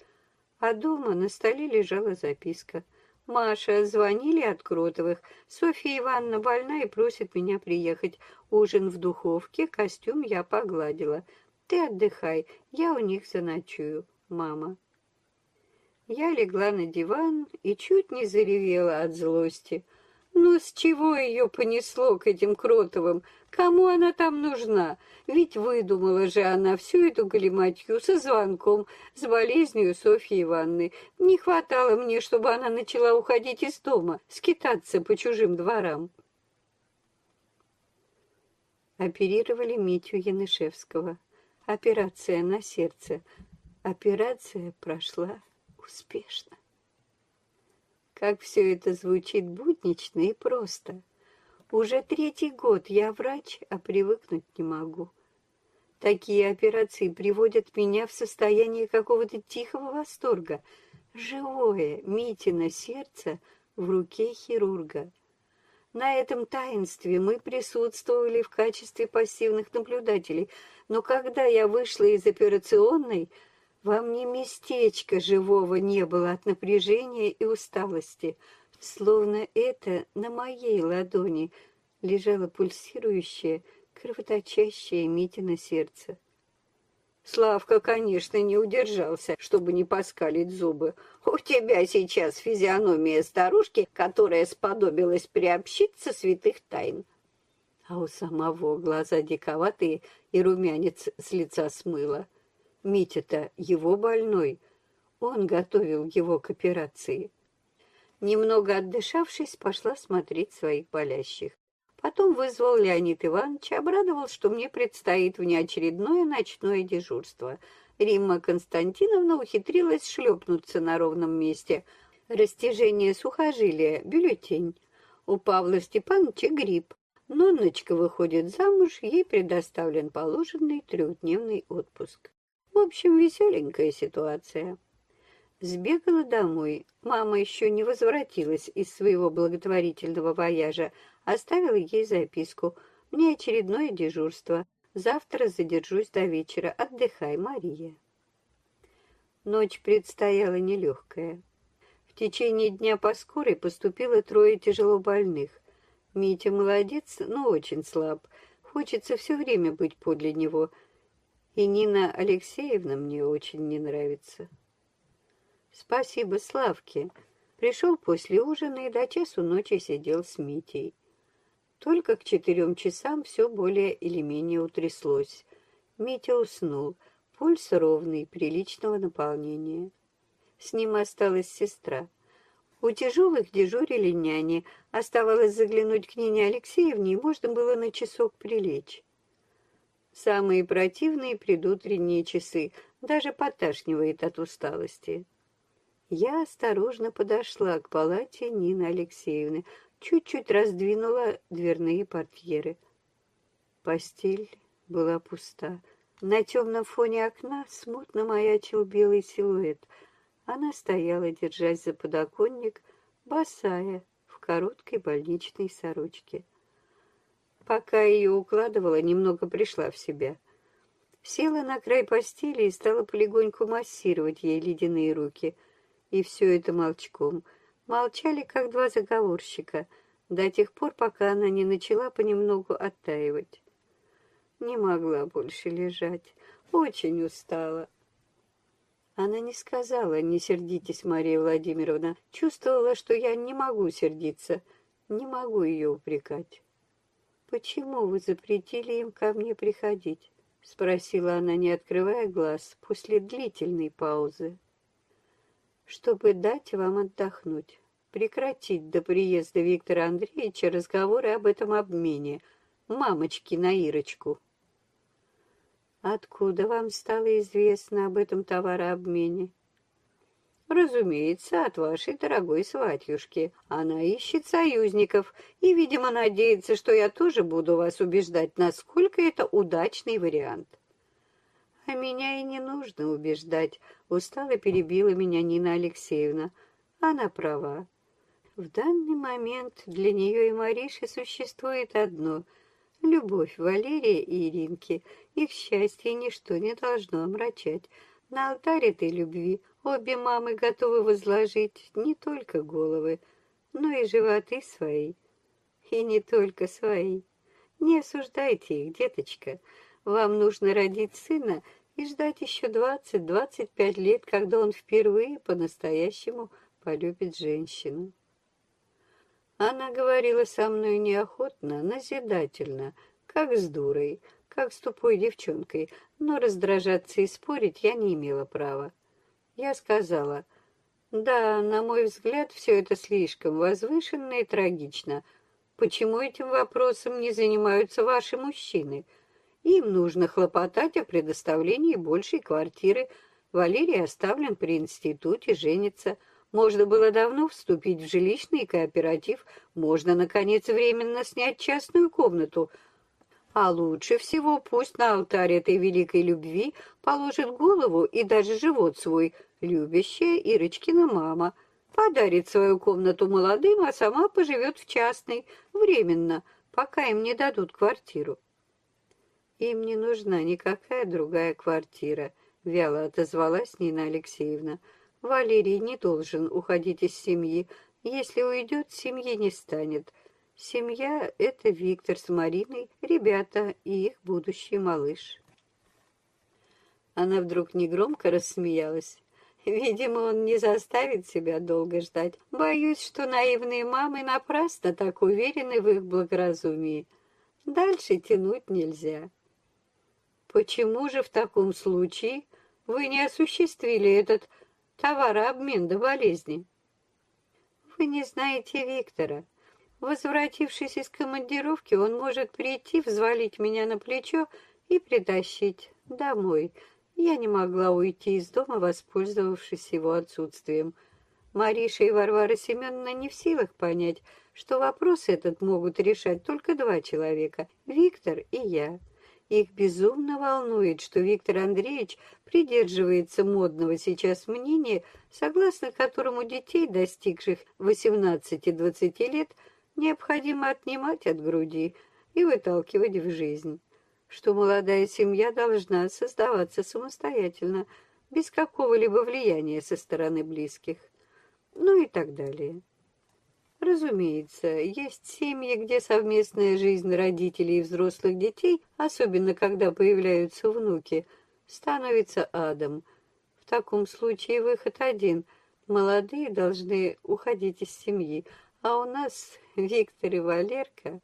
А дома на столе лежала записка. «Маша, звонили от Кротовых. Софья Ивановна больна и просит меня приехать. Ужин в духовке, костюм я погладила. Ты отдыхай, я у них заночую, мама». Я легла на диван и чуть не заревела от злости. Ну, с чего ее понесло к этим Кротовым? Кому она там нужна? Ведь выдумала же она всю эту галиматью со звонком, с болезнью Софьи Ивановны. Не хватало мне, чтобы она начала уходить из дома, скитаться по чужим дворам. Оперировали Митю Янышевского. Операция на сердце. Операция прошла успешно. Как все это звучит буднично и просто. Уже третий год я врач, а привыкнуть не могу. Такие операции приводят меня в состояние какого-то тихого восторга. Живое Митино сердце в руке хирурга. На этом таинстве мы присутствовали в качестве пассивных наблюдателей, но когда я вышла из операционной, во мне местечка живого не было от напряжения и усталости, словно это на моей ладони лежало пульсирующее, кровоточащее Митино сердце. Славка, конечно, не удержался, чтобы не поскалить зубы. У тебя сейчас физиономия старушки, которая сподобилась приобщиться святых тайн. А у самого глаза диковатые и румянец с лица смыло. Митя-то его больной. Он готовил его к операции. Немного отдышавшись, пошла смотреть своих болящих. Потом вызвал Леонид Иванович, обрадовал, что мне предстоит внеочередное ночное дежурство. Римма Константиновна ухитрилась шлепнуться на ровном месте. Растяжение сухожилия, бюллетень. У Павла Степановича грипп. Нонночка выходит замуж, ей предоставлен положенный трехдневный отпуск. В общем, веселенькая ситуация. Сбегала домой. Мама еще не возвратилась из своего благотворительного вояжа. Оставила ей записку. Мне очередное дежурство. Завтра задержусь до вечера. Отдыхай, Мария. Ночь предстояла нелегкая. В течение дня по скорой поступило трое тяжело больных. Митя молодец, но очень слаб. Хочется все время быть подле него. И Нина Алексеевна мне очень не нравится. Спасибо Славке. Пришел после ужина и до часу ночи сидел с Митей. Только к четырем часам все более или менее утряслось. Митя уснул. Пульс ровный, приличного наполнения. С ним осталась сестра. У тяжелых дежурили няни. Оставалось заглянуть к Нине Алексеевне, и можно было на часок прилечь. Самые противные предутренние часы. Даже поташнивает от усталости. Я осторожно подошла к палате Нины Алексеевны, чуть-чуть раздвинула дверные портьеры. Постель была пуста. На темном фоне окна смутно маячил белый силуэт. Она стояла, держась за подоконник, босая, в короткой больничной сорочке. Пока ее укладывала, немного пришла в себя. Села на край постели и стала полегоньку массировать ей ледяные руки. И все это молчком. Молчали, как два заговорщика, до тех пор, пока она не начала понемногу оттаивать. Не могла больше лежать. Очень устала. Она не сказала «не сердитесь, Мария Владимировна». Чувствовала, что я не могу сердиться, не могу ее упрекать. «Почему вы запретили им ко мне приходить?» — спросила она, не открывая глаз, после длительной паузы. «Чтобы дать вам отдохнуть, прекратить до приезда Виктора Андреевича разговоры об этом обмене, мамочки на Ирочку». Откуда вам стало известно об этом товарообмене? Разумеется, от вашей дорогой сватьюшки. Она ищет союзников и, видимо, надеется, что я тоже буду вас убеждать, насколько это удачный вариант. А меня и не нужно убеждать, устало перебила меня Нина Алексеевна. Она права. В данный момент для нее и Мариши существует одно — Любовь Валерия и Иринки, их счастье ничто не должно омрачать. На алтарь этой любви обе мамы готовы возложить не только головы, но и животы свои. И не только свои. Не осуждайте их, деточка. Вам нужно родить сына и ждать еще двадцать-двадцать пять лет, когда он впервые по-настоящему полюбит женщину. Она говорила со мной неохотно, назидательно, как с дурой, как с тупой девчонкой, но раздражаться и спорить я не имела права. Я сказала, да, на мой взгляд, все это слишком возвышенно и трагично. Почему этим вопросом не занимаются ваши мужчины? Им нужно хлопотать о предоставлении большей квартиры. Валерий оставлен при институте, женится – можно было давно вступить в жилищный кооператив, можно, наконец, временно снять частную комнату. А лучше всего пусть на алтарь этой великой любви положит голову и даже живот свой, любящая Ирочкина мама. Подарит свою комнату молодым, а сама поживет в частной, временно, пока им не дадут квартиру. Им не нужна никакая другая квартира, вяло отозвалась Нина Алексеевна. Валерий не должен уходить из семьи. Если уйдет, семьи не станет. Семья — это Виктор с Мариной, ребята и их будущий малыш. Она вдруг негромко рассмеялась. Видимо, он не заставит себя долго ждать. Боюсь, что наивные мамы напрасно так уверены в их благоразумии. Дальше тянуть нельзя. Почему же в таком случае вы не осуществили этот товарообмен до болезни. Вы не знаете Виктора. Возвратившись из командировки, он может прийти, взвалить меня на плечо и притащить домой. Я не могла уйти из дома, воспользовавшись его отсутствием. Мариша и Варвара Семеновна не в силах понять, что вопрос этот могут решать только два человека — Виктор и я. Их безумно волнует, что Виктор Андреевич придерживается модного сейчас мнения, согласно которому детей, достигших 18-20 лет, необходимо отнимать от груди и выталкивать в жизнь, что молодая семья должна создаваться самостоятельно, без какого-либо влияния со стороны близких, ну и так далее. Разумеется, есть семьи, где совместная жизнь родителей и взрослых детей, особенно когда появляются внуки, становится адом. В таком случае выход один. Молодые должны уходить из семьи, а у нас Виктор и Валерка,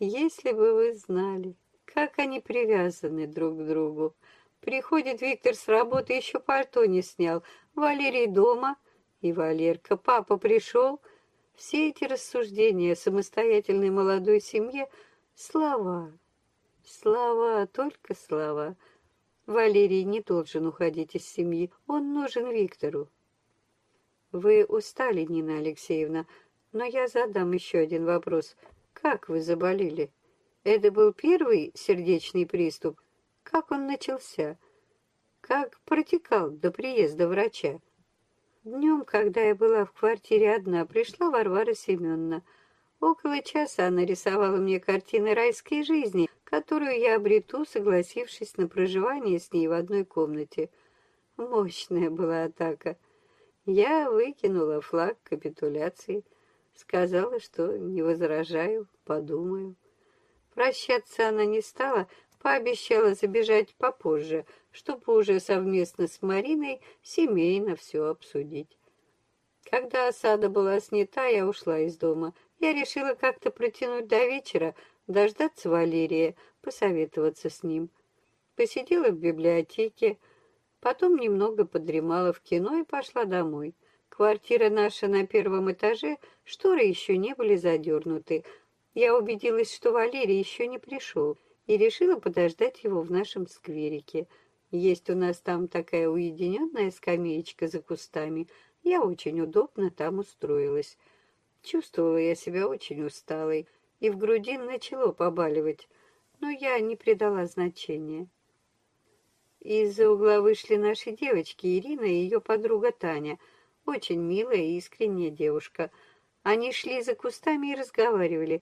если бы вы знали, как они привязаны друг к другу. Приходит Виктор с работы, еще пальто не снял. Валерий дома, и Валерка, папа пришел — все эти рассуждения о самостоятельной молодой семье — слова. Слова, только слова. Валерий не должен уходить из семьи, он нужен Виктору. Вы устали, Нина Алексеевна, но я задам еще один вопрос. Как вы заболели? Это был первый сердечный приступ? Как он начался? Как протекал до приезда врача? Днем, когда я была в квартире одна, пришла Варвара Семеновна. Около часа она рисовала мне картины райской жизни, которую я обрету, согласившись на проживание с ней в одной комнате. Мощная была атака. Я выкинула флаг капитуляции, сказала, что не возражаю, подумаю. Прощаться она не стала, пообещала забежать попозже, чтобы уже совместно с Мариной семейно все обсудить. Когда осада была снята, я ушла из дома. Я решила как-то протянуть до вечера, дождаться Валерия, посоветоваться с ним. Посидела в библиотеке, потом немного подремала в кино и пошла домой. Квартира наша на первом этаже, шторы еще не были задернуты. Я убедилась, что Валерий еще не пришел и решила подождать его в нашем скверике. Есть у нас там такая уединенная скамеечка за кустами. Я очень удобно там устроилась. Чувствовала я себя очень усталой, и в груди начало побаливать, но я не придала значения. Из-за угла вышли наши девочки, Ирина и ее подруга Таня. Очень милая и искренняя девушка. Они шли за кустами и разговаривали.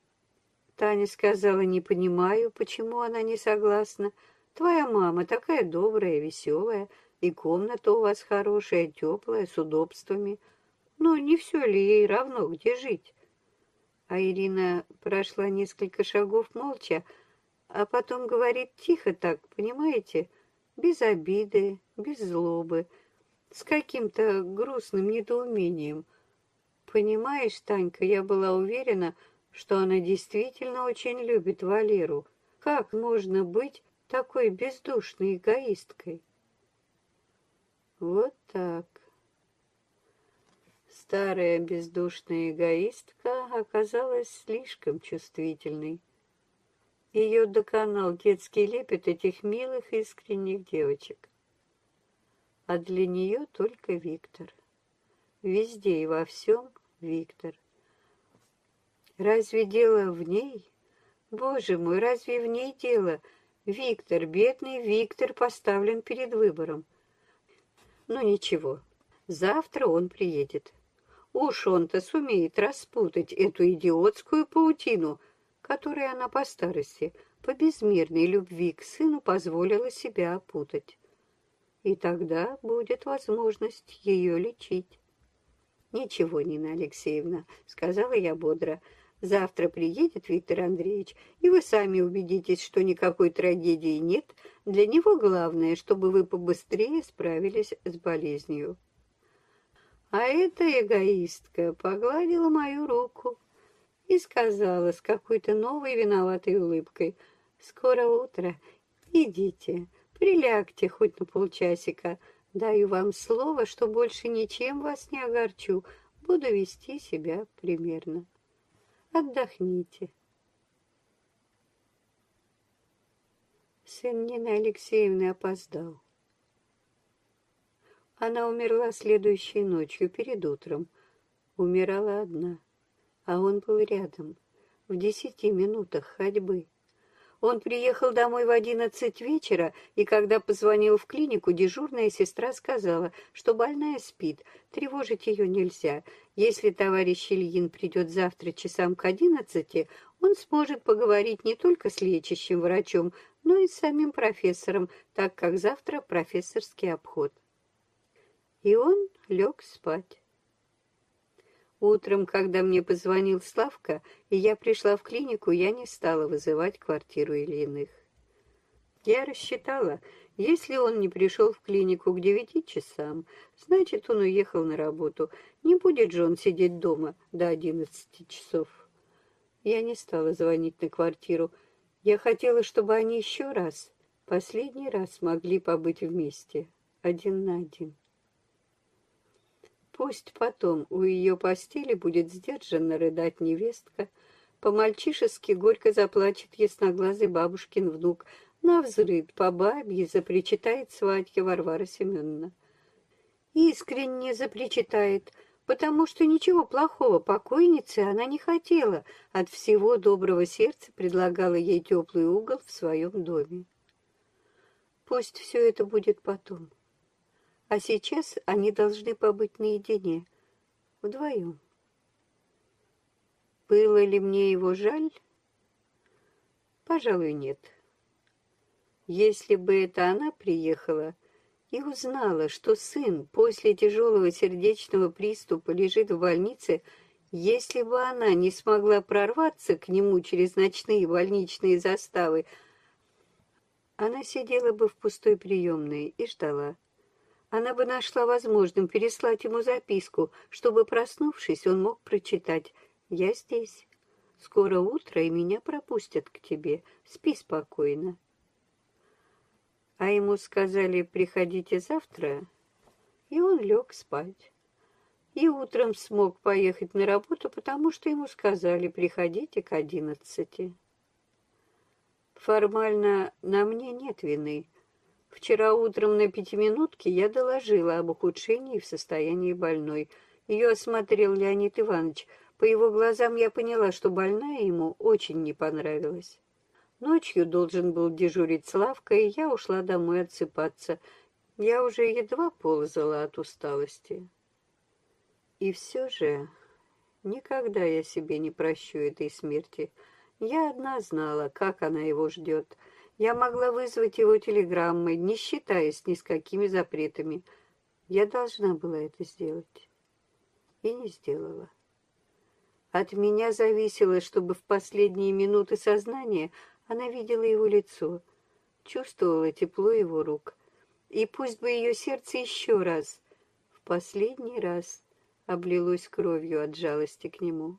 Таня сказала, не понимаю, почему она не согласна. Твоя мама такая добрая, веселая, и комната у вас хорошая, теплая, с удобствами. Но не все ли ей равно, где жить? А Ирина прошла несколько шагов молча, а потом говорит тихо так, понимаете, без обиды, без злобы, с каким-то грустным недоумением. Понимаешь, Танька, я была уверена, что она действительно очень любит Валеру. Как можно быть такой бездушной эгоисткой? Вот так. Старая бездушная эгоистка оказалась слишком чувствительной. Ее доконал детский лепет этих милых искренних девочек. А для нее только Виктор. Везде и во всем Виктор. Разве дело в ней? Боже мой, разве в ней дело? Виктор, бедный Виктор, поставлен перед выбором. Ну ничего, завтра он приедет. Уж он-то сумеет распутать эту идиотскую паутину, которой она по старости, по безмерной любви к сыну позволила себя опутать. И тогда будет возможность ее лечить. «Ничего, Нина Алексеевна», — сказала я бодро, — Завтра приедет Виктор Андреевич, и вы сами убедитесь, что никакой трагедии нет. Для него главное, чтобы вы побыстрее справились с болезнью. А эта эгоистка погладила мою руку и сказала с какой-то новой виноватой улыбкой, «Скоро утро, идите, прилягте хоть на полчасика. Даю вам слово, что больше ничем вас не огорчу, буду вести себя примерно». Отдохните. Сын Нины Алексеевны опоздал. Она умерла следующей ночью, перед утром. Умирала одна, а он был рядом, в десяти минутах ходьбы. Он приехал домой в одиннадцать вечера, и когда позвонил в клинику, дежурная сестра сказала, что больная спит, тревожить ее нельзя. Если товарищ Ильин придет завтра часам к одиннадцати, он сможет поговорить не только с лечащим врачом, но и с самим профессором, так как завтра профессорский обход. И он лег спать. Утром, когда мне позвонил Славка, и я пришла в клинику, я не стала вызывать квартиру или иных. Я рассчитала, если он не пришел в клинику к девяти часам, значит, он уехал на работу. Не будет же он сидеть дома до одиннадцати часов. Я не стала звонить на квартиру. Я хотела, чтобы они еще раз, последний раз могли побыть вместе, один на один. Пусть потом у ее постели будет сдержанно рыдать невестка, по-мальчишески горько заплачет ясноглазый бабушкин внук, навзрыд по бабье запричитает свадья Варвара Семеновна. Искренне запричитает, потому что ничего плохого покойнице она не хотела, от всего доброго сердца предлагала ей теплый угол в своем доме. Пусть все это будет потом. А сейчас они должны побыть наедине, вдвоем. Было ли мне его жаль? Пожалуй, нет. Если бы это она приехала и узнала, что сын после тяжелого сердечного приступа лежит в больнице, если бы она не смогла прорваться к нему через ночные больничные заставы, она сидела бы в пустой приемной и ждала она бы нашла возможным переслать ему записку, чтобы, проснувшись, он мог прочитать «Я здесь. Скоро утро, и меня пропустят к тебе. Спи спокойно». А ему сказали «Приходите завтра», и он лег спать. И утром смог поехать на работу, потому что ему сказали «Приходите к одиннадцати». Формально на мне нет вины, Вчера утром на пятиминутке я доложила об ухудшении в состоянии больной. Ее осмотрел Леонид Иванович. По его глазам я поняла, что больная ему очень не понравилась. Ночью должен был дежурить Славка, и я ушла домой отсыпаться. Я уже едва ползала от усталости. И все же никогда я себе не прощу этой смерти. Я одна знала, как она его ждет — я могла вызвать его телеграммой, не считаясь ни с какими запретами. Я должна была это сделать. И не сделала. От меня зависело, чтобы в последние минуты сознания она видела его лицо, чувствовала тепло его рук. И пусть бы ее сердце еще раз, в последний раз, облилось кровью от жалости к нему.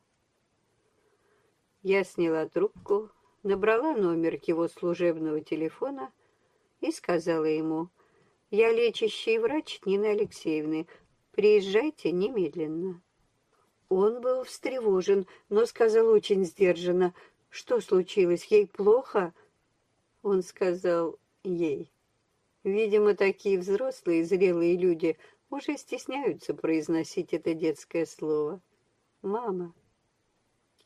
Я сняла трубку, набрала номер его служебного телефона и сказала ему, «Я лечащий врач Нины Алексеевны. Приезжайте немедленно». Он был встревожен, но сказал очень сдержанно, «Что случилось? Ей плохо?» Он сказал «Ей». Видимо, такие взрослые, зрелые люди уже стесняются произносить это детское слово. «Мама».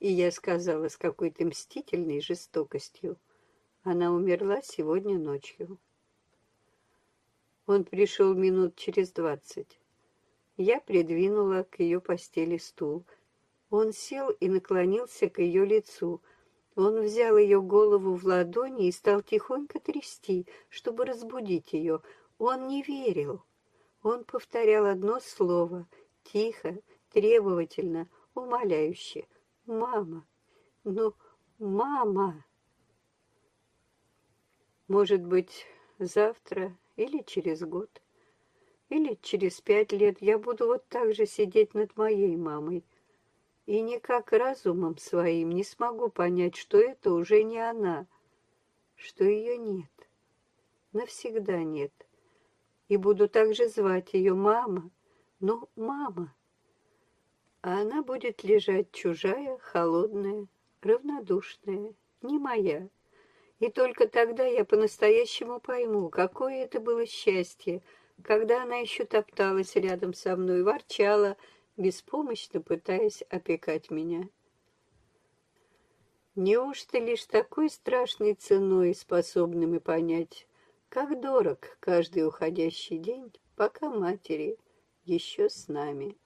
И я сказала с какой-то мстительной жестокостью. Она умерла сегодня ночью. Он пришел минут через двадцать. Я придвинула к ее постели стул. Он сел и наклонился к ее лицу. Он взял ее голову в ладони и стал тихонько трясти, чтобы разбудить ее. Он не верил. Он повторял одно слово, тихо, требовательно, умоляюще — Мама, ну, мама. Может быть, завтра или через год, или через пять лет я буду вот так же сидеть над моей мамой и никак разумом своим не смогу понять, что это уже не она, что ее нет, навсегда нет, и буду также звать ее мама, ну, мама а она будет лежать чужая, холодная, равнодушная, не моя. И только тогда я по-настоящему пойму, какое это было счастье когда она еще топталась рядом со мной, ворчала, беспомощно пытаясь опекать меня. Неужто лишь такой страшной ценой способны мы понять, как дорог каждый уходящий день, пока матери еще с нами?